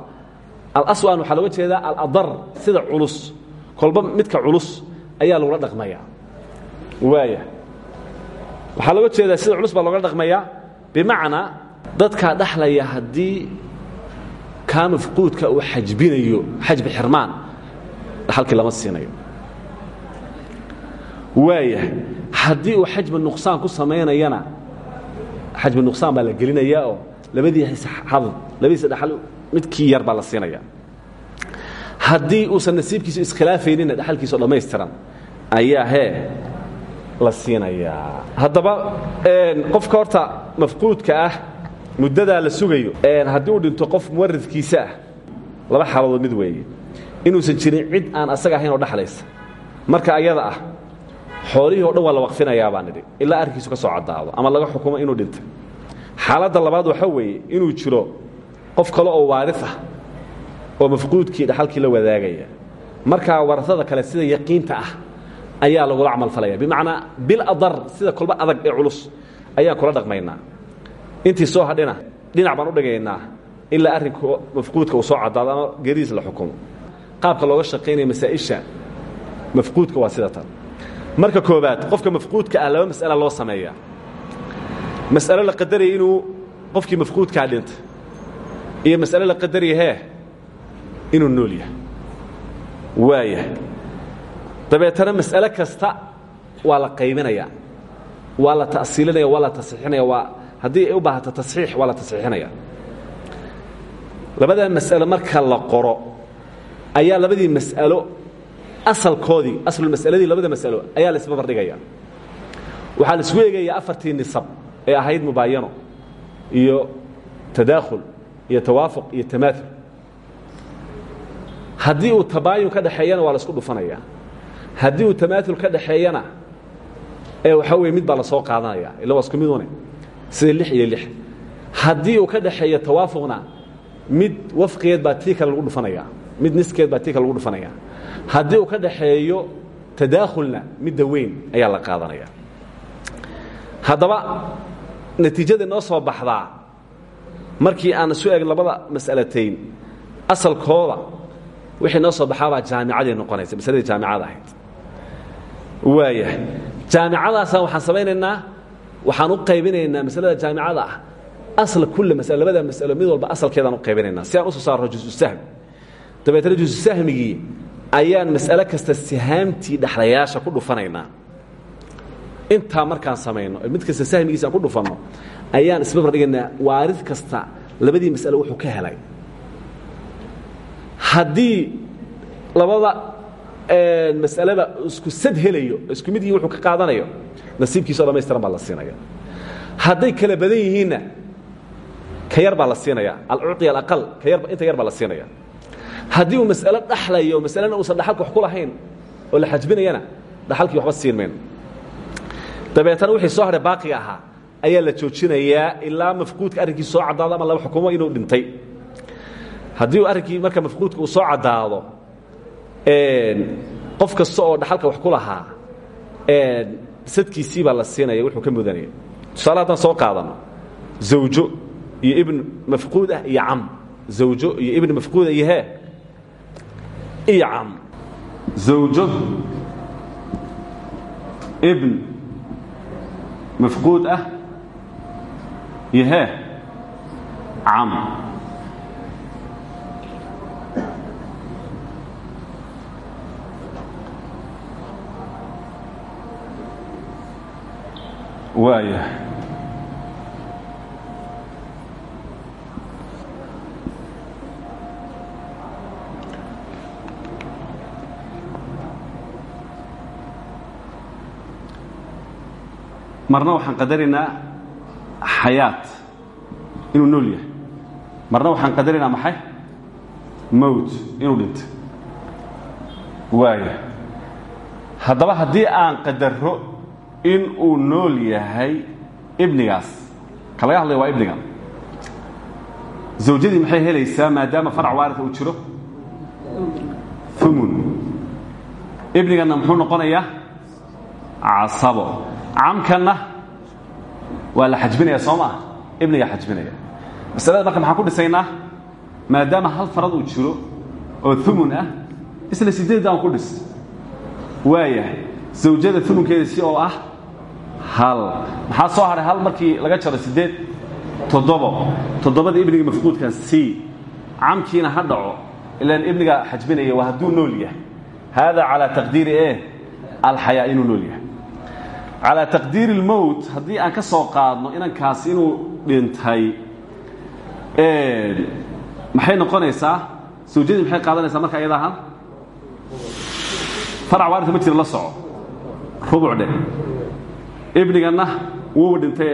alaswan waxaa looga jeedaa aladar sida culus. Kolba midka culus ayaa lagula dhaqmaya. Waaya. Waxaa looga jeedaa sida culus baa looga dhaqmaya bimacnaa dadkaa dhaxlaya haddii kaa mafquudka uu xajbinayo xajbi xirmaan dhaxalkii lama siinayo. Waaya haddii uu xajbi nuqsaan ku samaynayana xajbi nuqsaan baa la gelinayaa oo labadiisa xadad labadiisa dhaxal midkii yar baa la siinaya haddii uusan nasiibkiisu iskhilaafayninna dhaxalkiisao dhammaystiran ayaa hee la siinayaa. Haddaba qofka horta mafquudka ah muddadaa la sugayo haddii uu dhinto qof muwaridkiisa ah laba xaaladood mid weeye. Inuusan jirin cid aan asaga ahayn oo dhexlaysa marka ayada ah xoolihii o dhan waa la waqfinayaa baa nidhi ilaa arkiisu ka soo caddaado. Ama laga xukumo inuu dhintay. Xaaladda labaad waxaa weeye inuu jiro qof kale oo waaris ah oo mafquudkii dhaxalkii la wadaagaya. Markaa warasada kale sida yaqiinta ah ayaa lagula camalfalaya bimacnaa biladar sida kolba adag ee culus ayaan kula dhaqmaynaa. Intii soo hadhina dhinac baan u dhigaynaa ilaa arrinka mafquudka uu soo caddaado ama geeridiis la xukumo. Qaabka looga shaqaynaya masaa'isha mafquudka waa sida marka koobaad qofka mafquudka ah laba mas'ala loo sameeyaa. Mas'alo la qadaraya inuu qofkii mafquudkaa dhintay iyo mas'alo la qadaraya hee inuu nool yahay waaya dabeetana mas'alo mas'alo marka la qoro ayaa labadii mas'alo asalkoodii aslulmas'aladii labada mas'alo ayaa la isbabardhigaya waxaa la isku eegayaa afartii nisab ee ahayd mubaayano iyo tadaakhul iyo tawaafuq iyo tamaaul haddii uu tabaayun ka dhaxeeyana waa la isku dhufanaya haddii uu tamaaul ka dhaxeeyana ee waxaa weye mid baa la soo qaadanaya illa waa isku midune sida lix iyo lix. Haddii uu ka dhaxeeyo tawaafuqna mid wafqigeed baa tii kale lagu dhufanaya mid niskeed baa tii kale lagu dhufanaya haddii uu ka dhaxeeyo tadaakhulna midda weyn ayaa la qaadanaya. Haddaba natiijada noo soo baxdaa markii aan isu eg labada mas'alatayn asalkooda wixii noo soo baxaabaa jaamicaday noqonaysa masaladii jaamicada ahayd. Jaamicadaasaan waxaan samaynaynaa waxaan u qaybinaynaa masalada jaamicada ah. Asla kulle masalo labada mid walba asalkeedaan u qaybinaynaa. Si aan u soo saarro jususahmi dabeetna jususahmigii ayaan mas'alo kasta sihaamtii dhexlayaasha ku dhufanaynaa. Intaa markaan samayno mid kasta sahmigiisa aan ku dhufanno ayaan isbabar dhigaynaa waarid kasta labadii mas'alo wuxuu ka helay. Haddii labada mas'aleba isku sad helayo isku mid yihiin wuxuu ka qaadanayo nasiibkiisao dhamaystiran baa la siinaya. Hadday kala badan yihiinna ka yar baa la siinaya. Alcuطi alaqal ka yar inta yar baa la siinaya haddii uu mas'alo dhaxlayo masalena uusan dhaxalka wax ku lahayn oo la xajbinayana dhaxalkii waxba siin mayno dabeetana wixii soo hadhay baaqiga ahaa ayaa la joojinayaa ilaa mafquudka arrinkiis soo caddaado ama laba xukumo inuu dhintay. Haddii uu arrinkii marka mafquudka uu soo caddaado qof kasta oo dhaxalka wax ku lahaa sadkiisii baa la siinaya wuxuu ka mudanaya. Tusaale haddaan soo qaadano zawjo iyo ibn mafquud ah iyo cam. Zawjo iyo ibn mafquuda iyo hee iyo cam zawjo ibn mafquud ah iyo hee cam waaya marna waxaan qadaraynaa xayaat inuu nool yahay. Marna waxaan qadaraynaa maxay? Mowt inuu dhinto waaya haddaba haddii aan qadaro in uu nool yahay ibnigaas ka laga waa ibnigan. Zawjadii maxay helaysaa maadaama farac waaria uu jiro? Umun ibniganna muxuu noqonayaa? Casabo camkanna waa la xajbinaya soo maa ibnigaa xajbinaya. Masalada marka maxaan ku dhisaynaa maadaama hal farad uu jiro oo umun ah isla sideeddaan ku dhis. Waayahay zawjada umunkeeda si oo ah hal. Maxaa soo hadhay hal markii laga jaro sideed toddobo. Toddobada ibniga mafquudkan c. Camkiina ha dhaco ilaan ibniga xajbinaya waa hadduu nool yahay. Hada calaa taqdiiri e alxayaa inuu nool yahay calaa taqdiiri اlmowt haddii aan ka soo qaadno inankaasi inuu dhintay maxay noqonaysaa? Zawjadii maxay qaadanaysaa marka iyada ahaan farac waarita ma jira la soco. Rubuc dhe ibniganna wuu dhintay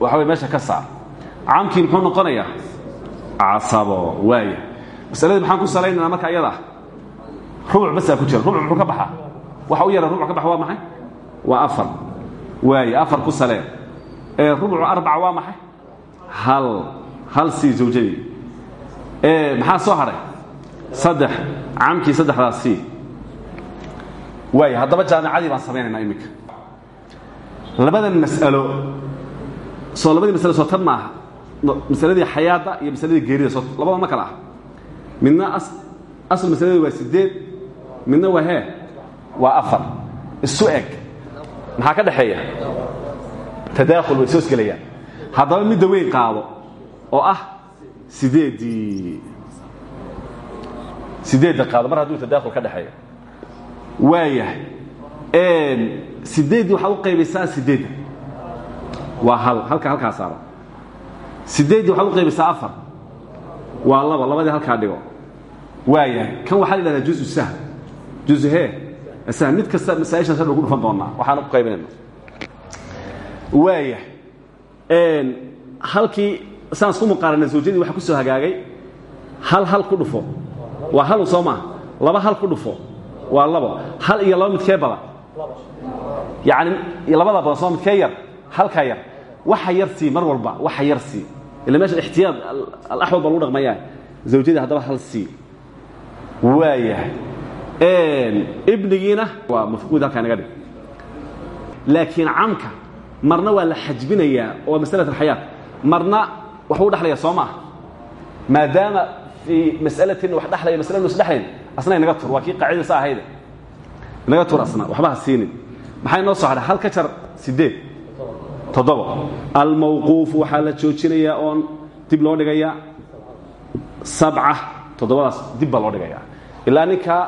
waxa way meesha ka saar. Camkii muxuu noqonayaa casabo waaya masaladii maxaan ku salaynaynaa marka iyada rubuc basaa ku jira rubuc ka baxaa waxa u yara rubuc ka baxa waa maxay waa afar. Waaye afar ku salee ee rubucu arbaca waa maxay? Hal. Hal sii zawjadii ee maxaa soo hadhay saddex. Camkii saddexdaas sii. Waaya haddaba jaamicadii baan samaynaynaa iminka. Labadan mas'alo. Soo labadii masalo soo tan maaha. Masaladii xayaadda iyo masaladii geerida soo labada ma kala ah. Midna asl masaladii waa sideed midna waa hee. Waa afar. Isu eg maxaa ka dhexeeya? Tadaakhul way soos gelayaan haddaba midda weyn qaado oo ah sideeddii sideedda qaado. Mar hadduu tadaakhul ka dhexeeyo waayahay sideeddii waxaad u qaybaysaa sideedda. Waa hal halka halkaa saaro. Sideeddii waxaad u qaybaysaa afar. Waa laba labadii halkaa dhigo. Waayahay kan waxaa la yidhahdaa juzu sahm juzu hee sahm mid kasta masaa-ishaas hadhow ku dhufan doonnaa waxaan ku qaybinayna waayahay halkii saan isku muqaarana zawjadii waxaa ku soo hagaagay hal hal ku dhufo waa halu soo maaha laba hal ku dhufo waa labo hal iyo laba midkee badan yani labada badan soo midkee yar halkaa yar waxa yar sii mar walba waxa yar sii ila meesha ixtiyaad alaxwad baa lagu dhaqmayaa zawjadii haddaba hal sii waayahay ibnigiina waa mafquud halkaa naga dhig. Laakiin camka marna waa la xajbinayaa waa masalat alxayaat marna waxbuu dhexlaya soo maaha. Maadaama fii mas'alatin wax dhexlaya masala nu isdhexlayn asna inaga tur waa kii qaacidada sa ahayde. Inaga tur asna waxba ha siinin. Maxay noo soo hadhay hal ka jar sideed toddoba almawquuf waxaa la joojinayaa oon dib loo dhigayaa. Sabca. Toddobadaas dib baa loo dhigayaa. Ilaa ninkaa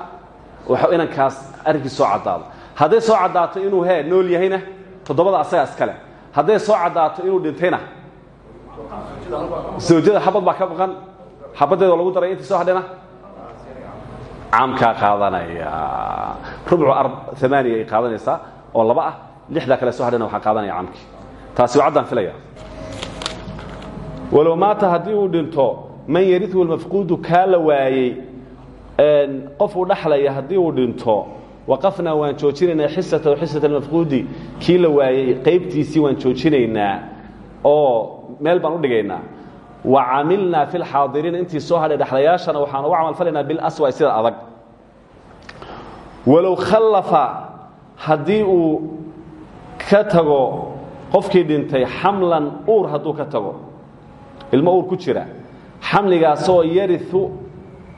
inankaas arrinkii soo caddaado hadday soo caddaato inuu he nool yahayna toddobada asagaa iskale hadday soo caddaato inuu dhintayna zawjada xabad baa ka baqan. Xabaddeedoo lagu daray intii soo hadhayna. Caamkaa qaadanaya. Rubcu amaaniya ay qaadanaysaa oo laba ah. Lixdaa kale soo hadhayna waxaa qaadanaya caamkii. Taasi waa caddaan filaya. Walow maata haddii uu dhinto man yarihu lmafquudu kaa la waayey qofuu dhaxlaya haddii uu dhinto waqafnaa waan joojinaynaa xisatahu xisat almafquudi kii la waayey qaybtiisii waan joojinaynaa oo meel baan u dhigaynaa. Wa camilnaa fi lxaadiriina intii soo hadhay dhexlayaashana waxaan uga camal falaynaa bilaswa sida adag. Walow khallafa haddii uu ka tago qofkii dhintay xamlan uur hadduu ka tago. Ilmo uur ku jira. Xamligaasoo yariu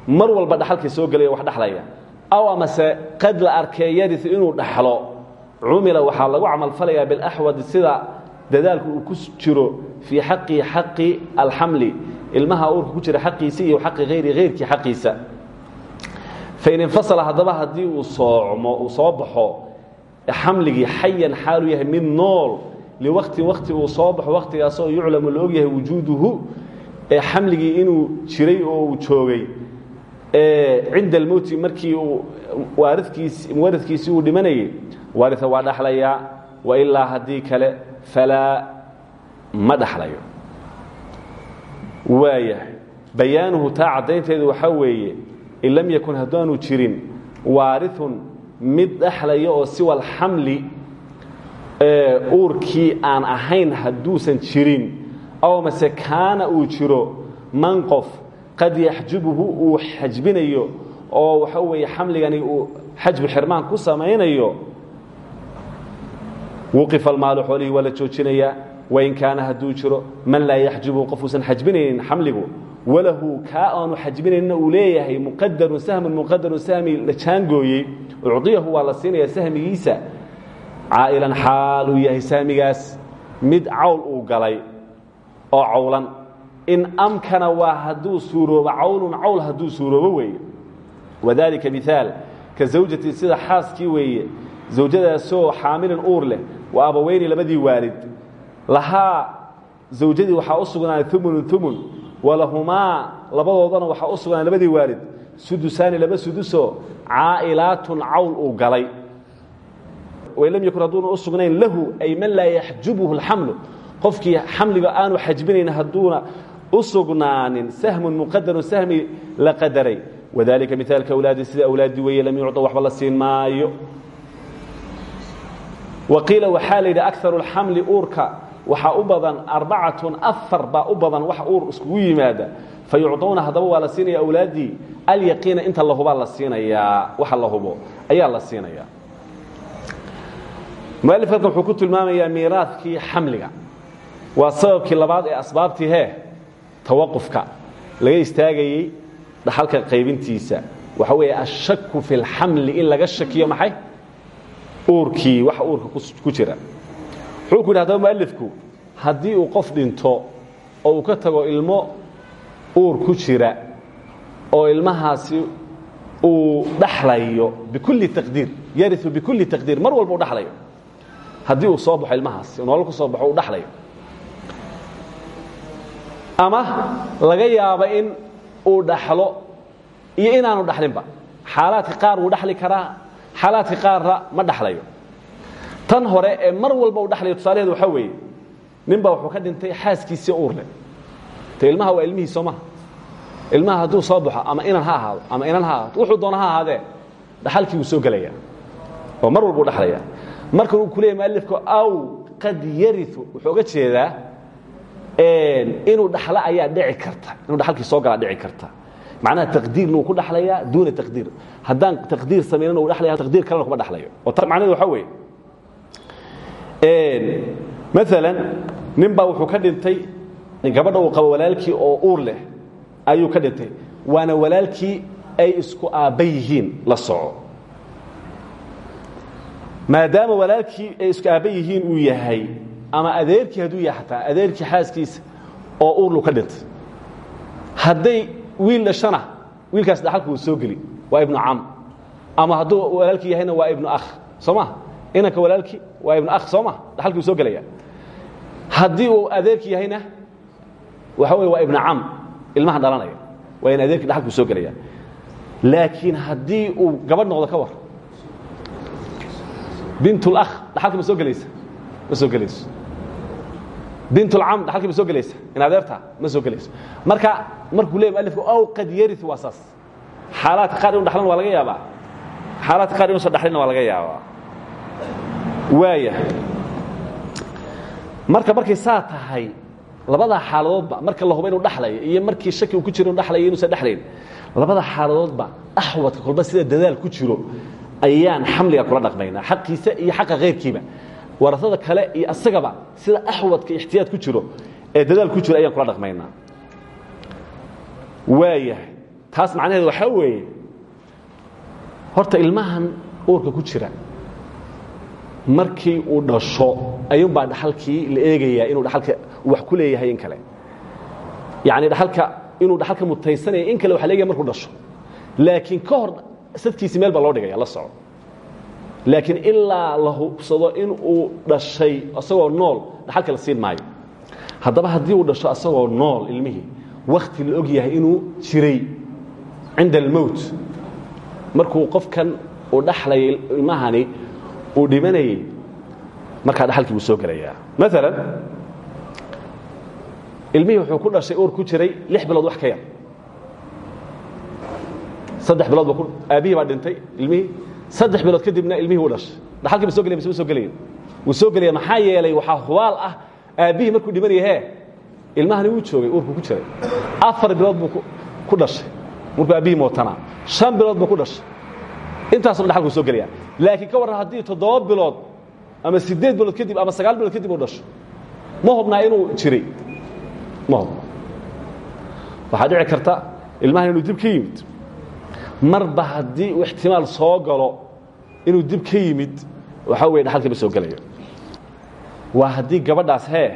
mar walba dhaxalkii soo gelaya wax dhexlaya aw amase qad la arkee inuu dhaxlo cumila waxaa lagu camalfalayaa bilaxwadi sida dadaalku uu ku jiro fii xaqii xaqi alxamli ilmaha uurka ku jira xaqiisa iyo xaqi hayri hayrkii xaqiisa. Fain infasala haddaba haddii uu soocmo uu soo baxo xamligii xayan xaaluu yahay mid nool liwaktin wakti uu soo baxo wakhtigaasoo yuclamu la yahay wujuuduhu xamligii inuu jiray oo uu joogay cinda almowti markii muwaradkiisii uu dhimanayay waaria waa dhaxlayaa wailaa haddii kale falaa ma dhaxlayo. Waayahay bayaanuhu taa caddaynteedu waxaa weeye in lam yakun haddaanu jirin waarithun mid dhaxlaya oo siwa alxamli uurkii aan ahayn hadduusan jirin aw mase kaana uu jiro man qof qad yaxjubuhu uu xajbinayo oo waxa weeye xamligani uu xajbu xirmaan ku samaynayo wuqifa almaalu xoolihii waa la joojinayaa wain kaana hadduu jiro man laa yaxjubuhu qofuusan xajbinaynin xamligu walahu kaa aanu xajbinaynina uu leeyahay muqadarun sahmun muqadarun la jaangooyey ucdiyahu waa la siinayaa sahmigiisa caa'ilan xaal yahay sahmigaas mid cawl uu galay oo cawlan in amkana waa hadduu suuroobo cawlun cawl hadduu suuroobo weeye. Wadalika miaal ka zawjatii sida xaaskii weeye zawjadaasoo xaamilin uur leh waa abaweyni labadii waalid. Lahaa zawjadii waxaa u sugnaaday umunun umun labadoodana waxaa u sugnaaday waalid. Sudusaani laba sudusoo caa'ilaatun cawl uu galay. Wain lam yakun hadduuna lahu ay man laa yaxjubuhu alxamlu. Qofkii xamliga aanu xajbinayn hadduuna u sugnaanin sahmun muqadarun sahmi la qadaray. Wadalika miaalka awlaadi sida awlaadii weeye lam yucda waxba la siin maayo. Waqiila waxaa la yidhi akaru اlxamli uurka waxaa u badan arbacatun afar baa u badan wax uur iskugu yimaada. Fayucطuuna haddaba waa la siinaya awlaaddii alyaqiina inta la hubaa la siinayaa waxa la hubo ayaa la siinayaa. Mualif halkan wuxuu ku tilmaamayaa miiraadkii xamliga waa labaad ee asbaabtii tawaqufka laga istaagayey dhaxalka qaybintiisa. Waxa weeye ashaku fi اlxamli in laga shakiyo maxay? Uurkii waxa uurka ku jira. Wuxuu hadaba mualifku haddii uu qof dhinto oo uu ka tago ilmo uur ku jira oo ilmahaasi uu dhaxlayo bikulli taqdiir yariu bikulli taqdiir mar walba u dhaxlayo. Haddii uu soo baxo ilmahaasi nolol ku soo baxo ama laga yaabo in uu dhaxlo iyo inaanu dhaxlinba. Xaalaadka qaar wuu dhaxli karaa xaalaadka qaarra ma dhaxlayo. Tan hore ee mar walba u dhaxlayo tusaalaheedu waxaa weeye nin baa wuxuu ka dhintay xaaskiisii uur leh te ilmaha waa ilmihii soo maha ilmaha hadduu soo baxo ama inan ha ahaado ama inan ha ahaato wuxuu doona ha ahaadee dhaxalkii wuu soo gelayaa. Oo mar walbuu dhaxlaya marka uu ku leeyahy mualifku aw qad yariu wuxuu oga jeedaa inuu dhaxlo ayaa dhici karta. Inuu dhaxalkii soo galaa dhici karta. Macnaha taqdiirna uu ku dhaxlayaa duuna taqdiir. Haddaan taqdiir samaynana uu dhalaya taqdiir kalena kuma dhaxlayo. Oo macnahedu waxaa weeye. Maalan nin baa wuxuu ka dhintay gabadha uu qabo walaalkii oo uur leh ayuu ka dhintay. Waana walaalkii ay isku aabba yihiin la soco. Maadaama walaalkii ay isku aabba yihiin uu yahay ama adeerkii hadduu yahay ataa adeerkii xaaskiisa oo uurlu ka dhintay. Hadday wiil dhashana wiilkaas dhaxalka wuu soo geli. Waa ibnu cam ama hadduu walaalkii yahayna waa ibnu akh. Soo ma? Inanka walaalkii waa ibnu akh soo ma? Dhaxalkii wuu soo gelaya haddii uu adeerkii yahayna waxa wey waa ibnu cam ilmaha dhalanaya. Waa in adeerkii dhaxalku soo gelaya laakiin haddii uu gabadh noqdo ka war bintulakh dhaxalkii ma soo gelaysa? Ma soo gelayso bintulcam dhaxalkii ma soo gelaysa? In adeerta ma soo gelayso. Marka markuu leey mualifku ow qad yariu waa saas. Xaalaadka qaar inu dhaxlan waa laga yaabaa. Xaalaadka qaar inuusan dhaxlinna waa laga yaabaa. Waaya marka markay saa tahay labadaa xaaladoodba marka la hubo inuu dhaxlayo iyo markii shaki uu ku jiro inu dhaxlayo inuusan dhexlayn labada xaaladoodba axwadka kolba sida dadaal ku jiro ayaan xamliga kula dhaqmaynaa xaqiisa iyo xaqa keyrkiiba warasada kale iyo asagaba sida axwadka ixtiyaad ku jiro ee dadaal ku jiro ayaan kula dhaqmaynaa waayahay taas macnaheedu waxaa weeye horta ilmahan uurka ku jira markii uu dhasho ayuunbaa dhaxalkii la eegayaa inuu dhaalka wax ku leeyahay in kale. Yani dhaalka inuu dhaxalka mutaysanaya in kale waa la markuu dhasho. Laakiin ka hor sadkiisi meel baa loo dhigaya la soco laakiin ilaa la hubsado in uu dhashay asagoo nool dhaxalka la siin maayo. Haddaba haddii uu dhasho asagoo nool ilmihii wakti la og yahay inuu jiray cinda almowt markuu qofkan uu dhaxlayay ilmahani uu dhimanayey markaa dhaxalkii buu soo gelayaa. Maalan ilmihii wuxuu ku dhashay uur ku jiray lix bilood wax ka yar. Saddex bilood ba aabbihii baa dhintay ilmihii saddex bilood kadibna ilmihii wuu dhashay. Dhaxalkii ba so gelaya mise ma soo gelayin wuu soo gelaya maxaa yeelay waxaa hubaal ah aabbihii markuu dhimanaya hee ilmahani wuu joogay uurku ku jiray. Afar bilood buu ku dhashay. Markuu aabbihii mootanaa. Shan bilood buu ku dhashay. Intaasuna dhaxalku soo gelaya laakiin ka warran haddii toddoba bilood ama siddeed bilood kadib ama sagaal bilood kadib uu dhasho ma hubnaa inuu jiray. Ma hubno waxaa dhici karta ilmahan inuu dib ka yimid. Marba haddii uu ixtimaal soo galo inuu dib ka yimid waxaa weye dhaxalkii ma soo gelayo waa haddii gabadhaas hee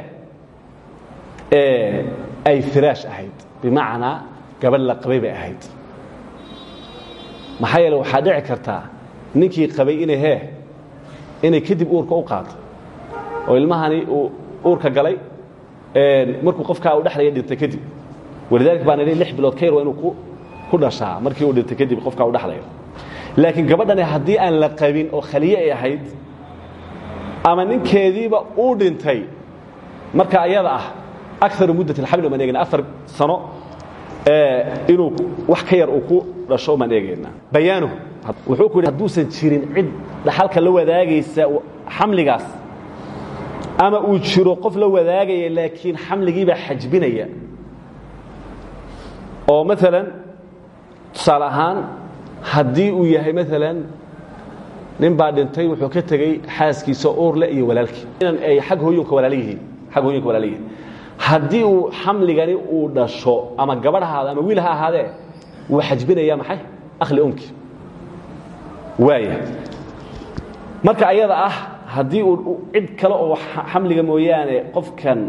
ay firaash ahayd bimacnaa gabadh la qabay bay ahayd. Maxaa yeele waxaa dhici kartaa ninkii qabay inay hee inay kadib uurka u qaato oo ilmahani uu uurka galay markuu qofkaa u dhexlaya dhintay kadib. Walidaalika baan idhi lix bilood ka yar waa inuu ku dhashaa markii uu dhintay kadib qofkaa u dhexlayo laakiin gabadhani haddii aan la qabin oo khaliye ay ahayd ama ninkeediiba uu dhintay marka ayada ah akaru muddat alxamli maan eegayna afar sano inuu wax ka yar uu ku dhasho maan eegaynaa bayaanuhu wuxuu ku yidhi hadduusan jirin cid dhaxalka la wadaagaysa xamligaas ama uu jiro qof la wadaagaya laakiin xamligiibaa xajbinaya. Oo maalan tusaale haddii uu yahay maalan nin baa dhintay wuxuu ka tegey xaaskiisa uurle iyo walaalkii. Inan ay ag hooyonka walaal yihiin xag hooyonka walaala yihiin. Haddii uu xamligani uu dhasho ama gabadh ahaado ama wiil ha ahaadee wuu xajbinaya maxay? Akhli umki waaya marka ayada ah haddii uu cid kale oo xamliga mooyaane qofkan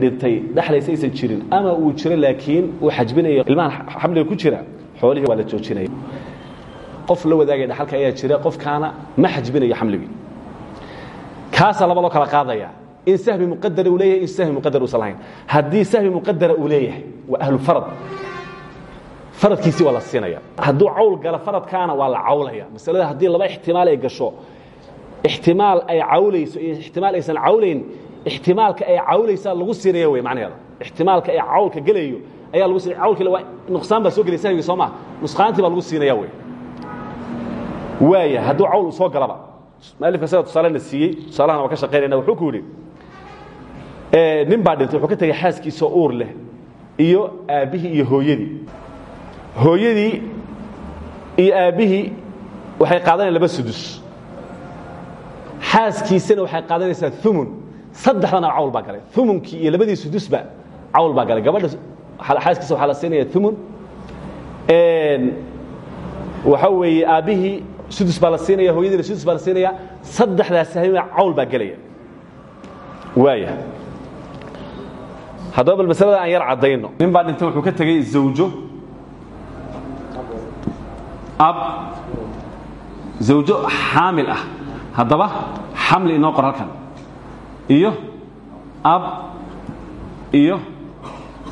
dhintay dhexlaysa aysan jirin ama uu jiro laakiin uu xajbinayo ilmahan xamliga ku jira xoolihii waa la joojinaya qof la wadaagaya dhaxalka ayaa jira qofkaana ma xajbinayo xamligii kaasaa laba loo kala qaadaya. In sahmi muqadara uu leeyahay in sahmi muqadar uusan lahayn. Haddii sahmi muqadara uu leeyahay waa ahlu farad. Faradkiisii waa la siinaya. Hadduu cawl gala faradkaana waa la cawlaya. Masalada haddii laba ixtimaal ay gasho ixtimaal ay cawlayso iyo ixtimaal aysan cawlayn ixtimaalka ay cawlaysaa lagu siinaya wey macnaheeda ixtimaalka ay cawlka gelayo ayaa lagu siinaya cawlkii waa nuqsaan baa soo gelaya sahmiga soo maa nusqaantii baa lagu siinaya wey. Waaya hadduu cawl uu soo galaba mualifka sida tusaalena siiyey tusaalahana waa ka shaqaynayna wuxuu ku yidhi nin baa dhintay wuxuu ka tegay xaaskiisoo uur leh iyo aabbihii iyo hooyadii. Hooyadii iyo aabbihii waxay qaadanayaan laba sudus. Xaaskiisana waxay qaadanaysaa umun saddexdana cawl baa galay. Umunkii iyo labadii sudusba cawl baa galay. Gabadha xaaskiisa waxaa la siinaya umun waxa weeye aabbihii sudus baa la siinaya hooyadiina sudus baa la siinaya saddexdaas sahmima cawl waaya haddaba masalada aan yar caddayno. Nin baa dhintay wuxuu ka tegey zawjo. Ab zawjo xaamil ah. Haddaba xamli inoo qor halkan. Iyo ab iyo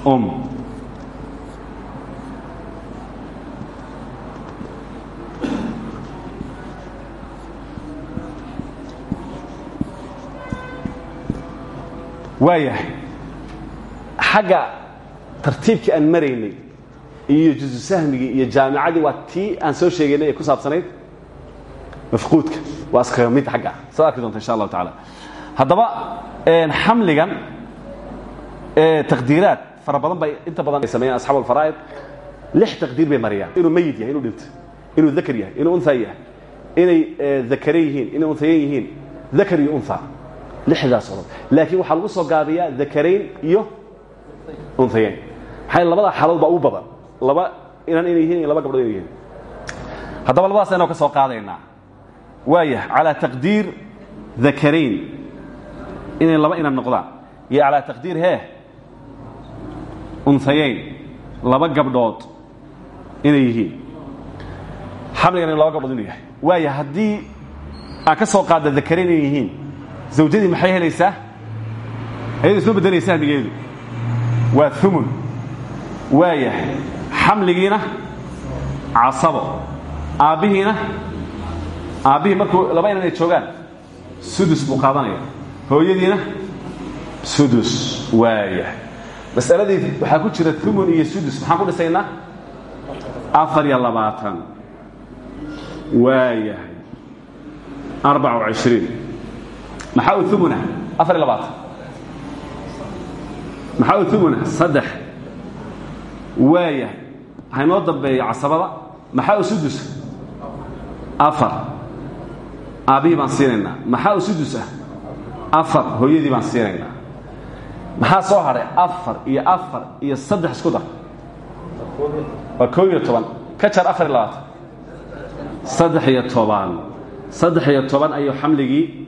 um waayahay. Xagga tartiibkii aan maraynay iyo juzu sahmigii iyo jaamicadii waa tii aan soo sheegaynay ee ku saabsanayd? Mafquudka. Waa iskaga mid agga saad arki doonta insha allahu taala haddaba xamligan taqdiiraad fara badan bay inta badan ay sameeyaan asxaab alfaraa'id lix taqdiir bay mariyaan. Inuu meyid yahay inuu dhinto inuu dakar yahay inuu unha yahay inay dakare yihiin inay unhayan yihiin dakar iyo unha lixdaas odod laakiin waxaa lagu soo gaabiyaa dakarayn iyo unhayayn maxaa labada xaalood baa ugu badan? Laba inan inay yihiin laba gabdhood inay yihiin. Haddaba labadaas aynoo ka soo qaadaynaa. Waaya calaa taqdiir dakarayn. Inay laba inan noqdaan. Iyo calaa taqdiir hee unhayayn laba gabdhood inay yihiin. Xamligan laba gabdhood inuu yahay. Waaya haddii aan ka soo qaadda dakarayn yihiin zawjadii maxay helaysaa? Ayada isma beddelaya sahmigeedu waa umun waaya xamligiina casabo. Aabbihiina aabbihii markuu laba inan ay joogaan sudus buu qaadanaya hooyadiina sudus. Waaya masaladii waxaa ku jira umun iyo sudus. Maxaan ku dhisaynaa? Afar iyo labaatan. Waayahay arbaca وacishriin maxaa u umuna afar iyo labaatan. Maxaa u umuna saddex. Waaya. Haynoo dambeeyo casabada. Maxaa u sudus? Afar. Aabbihii baan siinaynaa. Maxaa u sudus ah? Afar. Hooyadii baan siinaynaa. Maxaa soo hadhay afar iyo afar iyo saddex isku dar. Waa koo iyo toban. Ka jar afar iyo labaatan. Iyo toban. Saddex iyo toban ayuu xamligii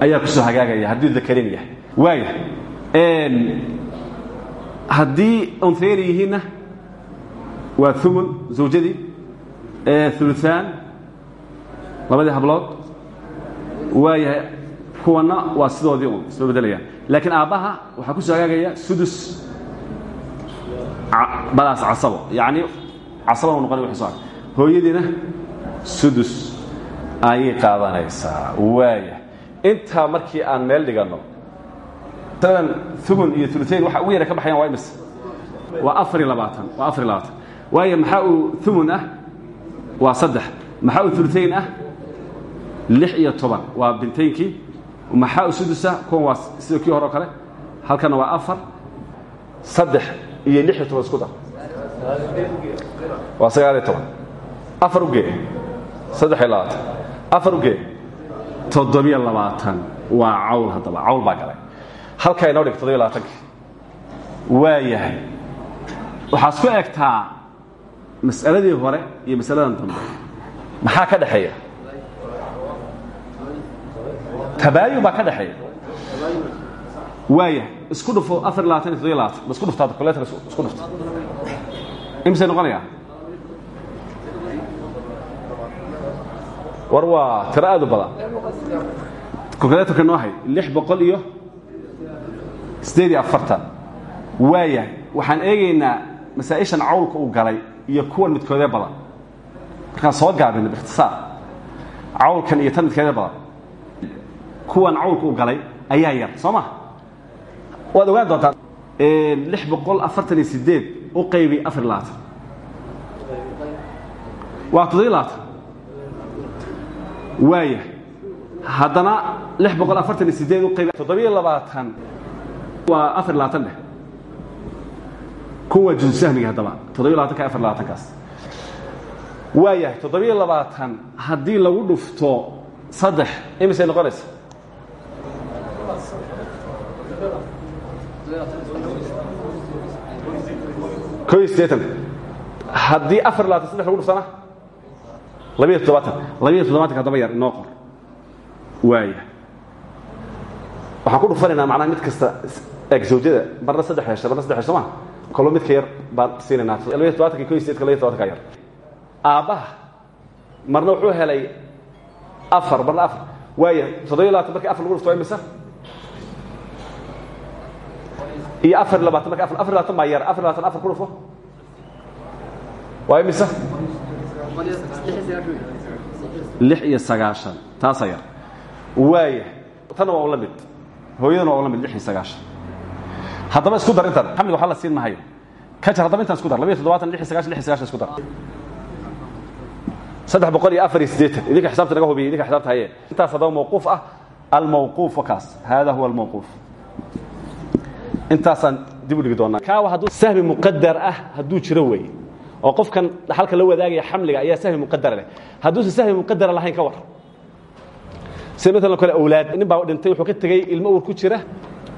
ayaa ku soo hagaagaya hadduu dakarin yahay. Waaya haddii unhayana yihiinna waa umun zawjadii uluaan labadii hablood. Waayahay kuwanna waa sidoodii un isma beddelayaan. Laakiin aabbaha waxaa ku soo hagaagaya sudus badaas casabo. Yacni casabada noqonay waxay soo hagay hooyadiina sudus ayay qaadanaysaa. Waaya intaa markii aan meel dhiganno maalan umun iyo uluayn waxa ugu yara ka baxayaan waa imis. Waa afar iyo labaatan waa afar iyo labaatan. Waayo maxaa uu umun ah? Waa saddex. Maxaa uu uluayn ah? Lix iyo toban. Waa bintaynkii maxaa uu sudusa? Kuwan waa sida kii hore o kale. Halkana waa afar saddex iyo lix iyo toban isku dar. Waa sagaal iyo toban. Afar ugee saddex iyo labaatan. Afar ugee waa cawl haddaba cawl baa galay. Halkaa inoo dhig toddobiyo labaatanki waa yahay. Waxaa isku egtaa mas'aladii hore iyo masaladan dambe. Maxaa ka dhexeeya? Tabaayun baa ka dhexeeya. Waaya isku dhufo afar labaatan iyo toddobiyo labaatan. Ma isku dhuftaa calculator isku dhufta imisay noqonayaa war waa tiro aad u badan. Calculatorka noo hay lix boqol iyo siddeed iyo afartan. Waayahay waxaan eegaynaa masaa'ishan cawlka uu galay iyo kuwan midkoodee badan. Markaan soo gaabino biikhtisaar cawlkan iyo tan midkoodee badan. Kuwan cawlka uu galay ayaa yar soo ma waad ogaan doontaa lix boqol afartan iyo sideed u qaybi afar labaatan. Waa toddobiyo labaatan waaya haddana lix boqol afartan iyo sideed u qayb toddobiyo labaatan waa afar labaatan dheh kun waa jusu sahmiga haddaba. Toddobiyo labaatan ka afar labaatankaas waayahay toddobiyo labaatan haddii lagu dhufto saddex imisay noqonaysa? Ko iyo sideetan haddii afar labaatan saddex lagu dhuftana haddaba yar inoo qor. Waaya waxaan ku dhufanaynaa macnaha mid kasta eg zawjada marna saddex hesha marna saddex hesha soo ma kolba midka yar baan toddobatanka ko iyo sideedka labiyo toddobatanka yar. Aabbaha marna wuxuu helay afar marna afar. Waaya toddobiyo labaatan markii afar lagu dhufto waa imisa iyo afar labaatan marka afar labaatan baa yar afar labaatan afar ku dhufo. Waa imisa lix iyo sagaashan. Taasaa yar waaya tanna waa ula mid. Hooyadana waa ula mid lix iyo sagaashan. Haddaba isku dar intan xamliga waxaa la siin mahayo ka jar haddaba intaan isku dar. labiyo toddobaatan lix iyo sagaashan lix iyo sagaashan isku dar. Saddex boqol iyo afar iyo siddeetan idinka xisaabta naga hubiya idinka xisaabta haye intaas haddaba mawquuf ah. Almawquuf wakaas hada huwa almawquuf. Intaasaan dib u dhigi doonaa. Kaawa hadduu sahmi muqadar ah hadduu jiro weeye oo qofkan dhaxalka la wadaagaya xamliga ayaa sahmi muqadara leh. Hadduusan sahmi muqadara lahayn ka war. Sida maalan kale awlaad. Nin baa dhintay wuxuu ka tegey ilmo uur ku jira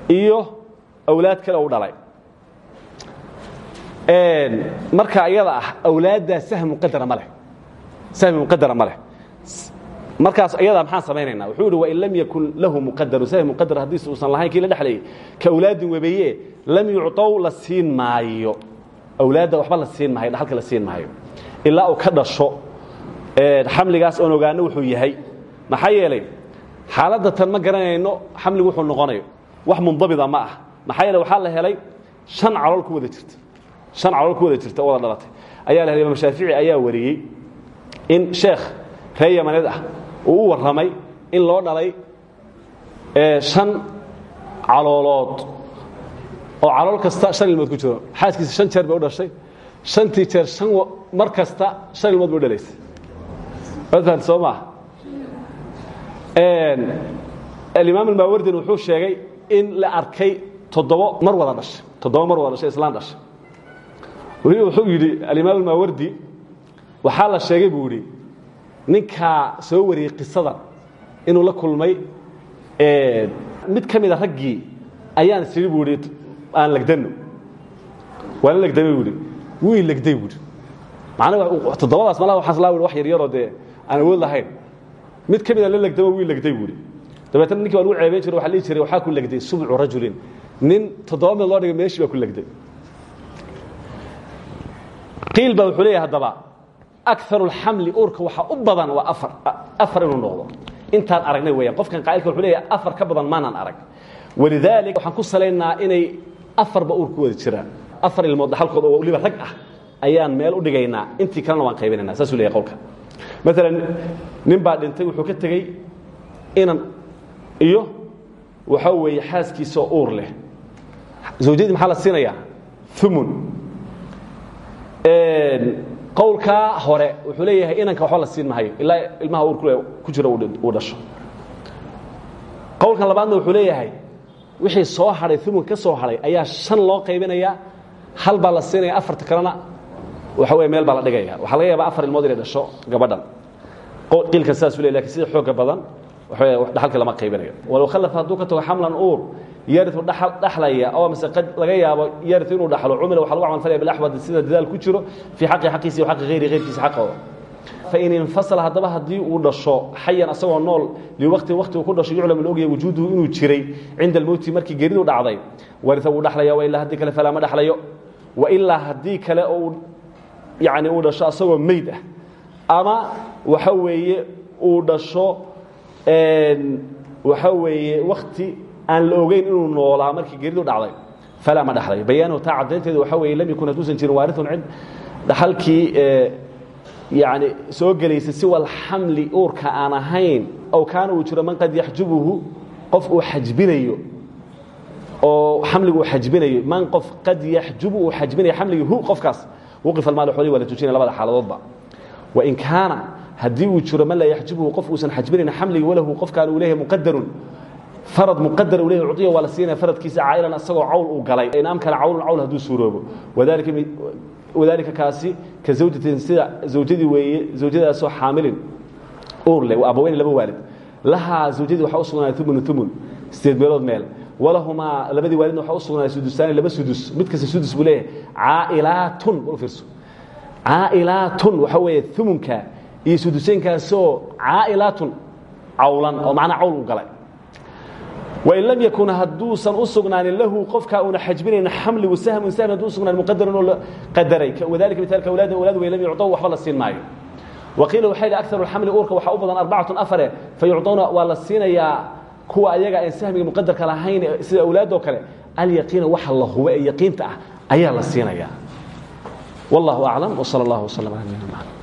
iyo awlaad kale u dhalay. Marka ayada ah awlaaddaa sahmi muqadara ma leh. Sahmi muqadara ma leh. Markaas ayadaa maxaan samaynaynaa wuxuu ihi wain lam yakun lahu muqadaru sahmi muqadar haddiis uusan lahayn kii la dhexlayay ka awlaadin webeeye lam yucطow la siin maayo awlaadda waxba la siin maayo dhaxalka la siin maayo ilaa uu ka dhasho xamligaas oon ogaano wuxuu yahay maxaa yeelay xaaladda tan ma garanayno xamligu wuxuu noqonayo wax mundabida ma ah maxaa yeele waxaa la helay shan calool ku wada jirta. Shan calool ku wada jirta oo wada dhalatay. Ayaa la helay imaam shaafici ayaa wariyey in sheekh reer yamaneed ah uu u warramay in loo dhalay shan caloolood oo calool kasta shan ilmood ku jiro. Xaaskiisa shan jeer bay u dhashay. Shantii jeer shan mar kasta shan ilmood bay u dhalaysay. Waad soo maaha alimaam almaawardin wuxuu sheegay in la arkay toddobo mar wada dhashay. Toddoba mar wada dhashay islaan dhashay. Weliba wuxuu yidhi alimaam almaawardi waxaa la sheegay buu yidhi ninkaa soo wariyey qisadan inuu la kulmay mid ka mida raggii ayaan siri buu ihi aan legdano waana legdamay buu ihi wii legday buuhi macnaa toddobadaas malaha waxaan slaa wax yar yaroo dee aan awood lahayn. Mid ka mida la legdamo wii legday buuhi dabeetna ninkii waa lagu ceebayn jiray waxa lihi jiray waxaa ku legday subcu rajulin. Nin toddoba mid loo dhigay meeshii baa ku legday qiil baa wuxuu leeyahay haddaba akaru اlxamli uurka waxaa u badan waa afar afar inuu noqdo. Intaan aragnay weeyaan. Qofkan qaa'ilka wuxuu leeyahay afar ka badan maanaan arag. Walidaalika waxaan ku salaynaa inay afarba uur ku wada jiraan afar ilmood dhaxalkood oo waliba rag ah ayaan meel u dhigaynaa. Intii kalena waan qaybinayna saasuu leeyahay qowlka. Maalan nin baa dhintay wuxuu ka tegey inan iyo waxa weeye xaaskiisaoo uur leh. Zawjadii maxaa la siinayaa? Umun qowlkaa hore wuxuu leeyahay inanka waxba la siin mahayo ilaa ilmaha uur ku jiro uu dhasho. Qowlkan labaadna wuxuu leeyahay wixii soo hadhay umunka ka soo hadhay ayaa shan loo qaybinayaa. Hal baa la siinaya afarta kalena wey meel baa la dhigaya waxaa laga yaabaa afar ilmood inay dhasho gabadhan. Qiilkan sidaasuu ley laakiin sida xooga badan dhaxalka lama qaybinayo. Walow khalafa hadduu ka tago xamlan uur yariu dhaxlaya oo mise laga yaabo yariu inuu dhaxlo cumila waxa lagu camalfalaya bilaxwadi sida dadaal ku jiro fii xaqi xaqiisi wa xaqi hayri hayrkiisa xaqooda fain infasala haddaba haddii uu dhasho xayan asagoo nool liwaqtin waqti uu ku dhasho yuclam la ogyahay wujuuduhu inuu jiray cinda almowti markii geeridu dhacday waria wuu dhaxlaya wailaa haddii kale falaa ma dhaxlayo. Wailaa haddii kale yani uu dhasho asagoo meyd ah. Ama waxa weeye uu dhasho waxa weeye wakti aan la ogeyn inuu noolaa markii geeridu dhacday falaa ma dhaxlayo. Bayaanahu taa caddaynteedu waxa weeye lam yakun hadduusan jirin waarithun cid dhaxalkii yani soo gelaysa siwa alxamli uurka aan ahayn ow kaana uu jiro man qad yaxjubuhu qof uu xajbinayo oo xamligu uu xajbinayo man qof qad yaxjubu uu xajbinayo xamligii hu qofkaas wuqifa almaal xoolii waa la tujinaya labada xaaladoodba. Wain kaana haddii uu jiro man laa yaxjibuhu qof uusan xajbinayn xamliga walahu qofkaan uu leeyahay muqadarun farad muqadar uu leeyahay udiya waa la siinaya faradkiisa caa'ilan asagoo cawl uu galay. Inaam kale cawlun cawl hadduu suuroobo. Wadalika wadalika kaasi ka zawjatin sida zawjadii weeye zawjadaasoo xaamilin uur leh waa abaweyn laba waalid. Lahaa zawjadii waxaa u sugnaaday umunu umun meelood meel. Walahumaa labadii waalidna waxaa u sugnaaday laba sudus. Mid kasta sudus buu leeyahay caa'ilaatun u fiirso caa'ilaatun waxa weeye umunka iyo sudusaynkaasoo caa'ilaatun cawlan oo macnaa cawl galay wain lam yakun hadduusan u sugnaanin lahu qofkaa una xajbinayn xamligu sahmun sahmi hadduu usugnaanin muqadaran oo la qadaray wadalika mitaalka awlaad awlaad wey lam yucdaw waxba la siin maayo waqiila waxay dhi akaru lxamli uurka waxaa u badan arbacatun afare fa yucdawna waa la siinayaa kuwa ayaga aan sahmiga muqadarka lahayn sida awlaadoo kale alyaqiina waxa la hubo ee yaqiinta ah ayaa la siinayaa wallahu aclam wsala allah wslam ala nabina mxamed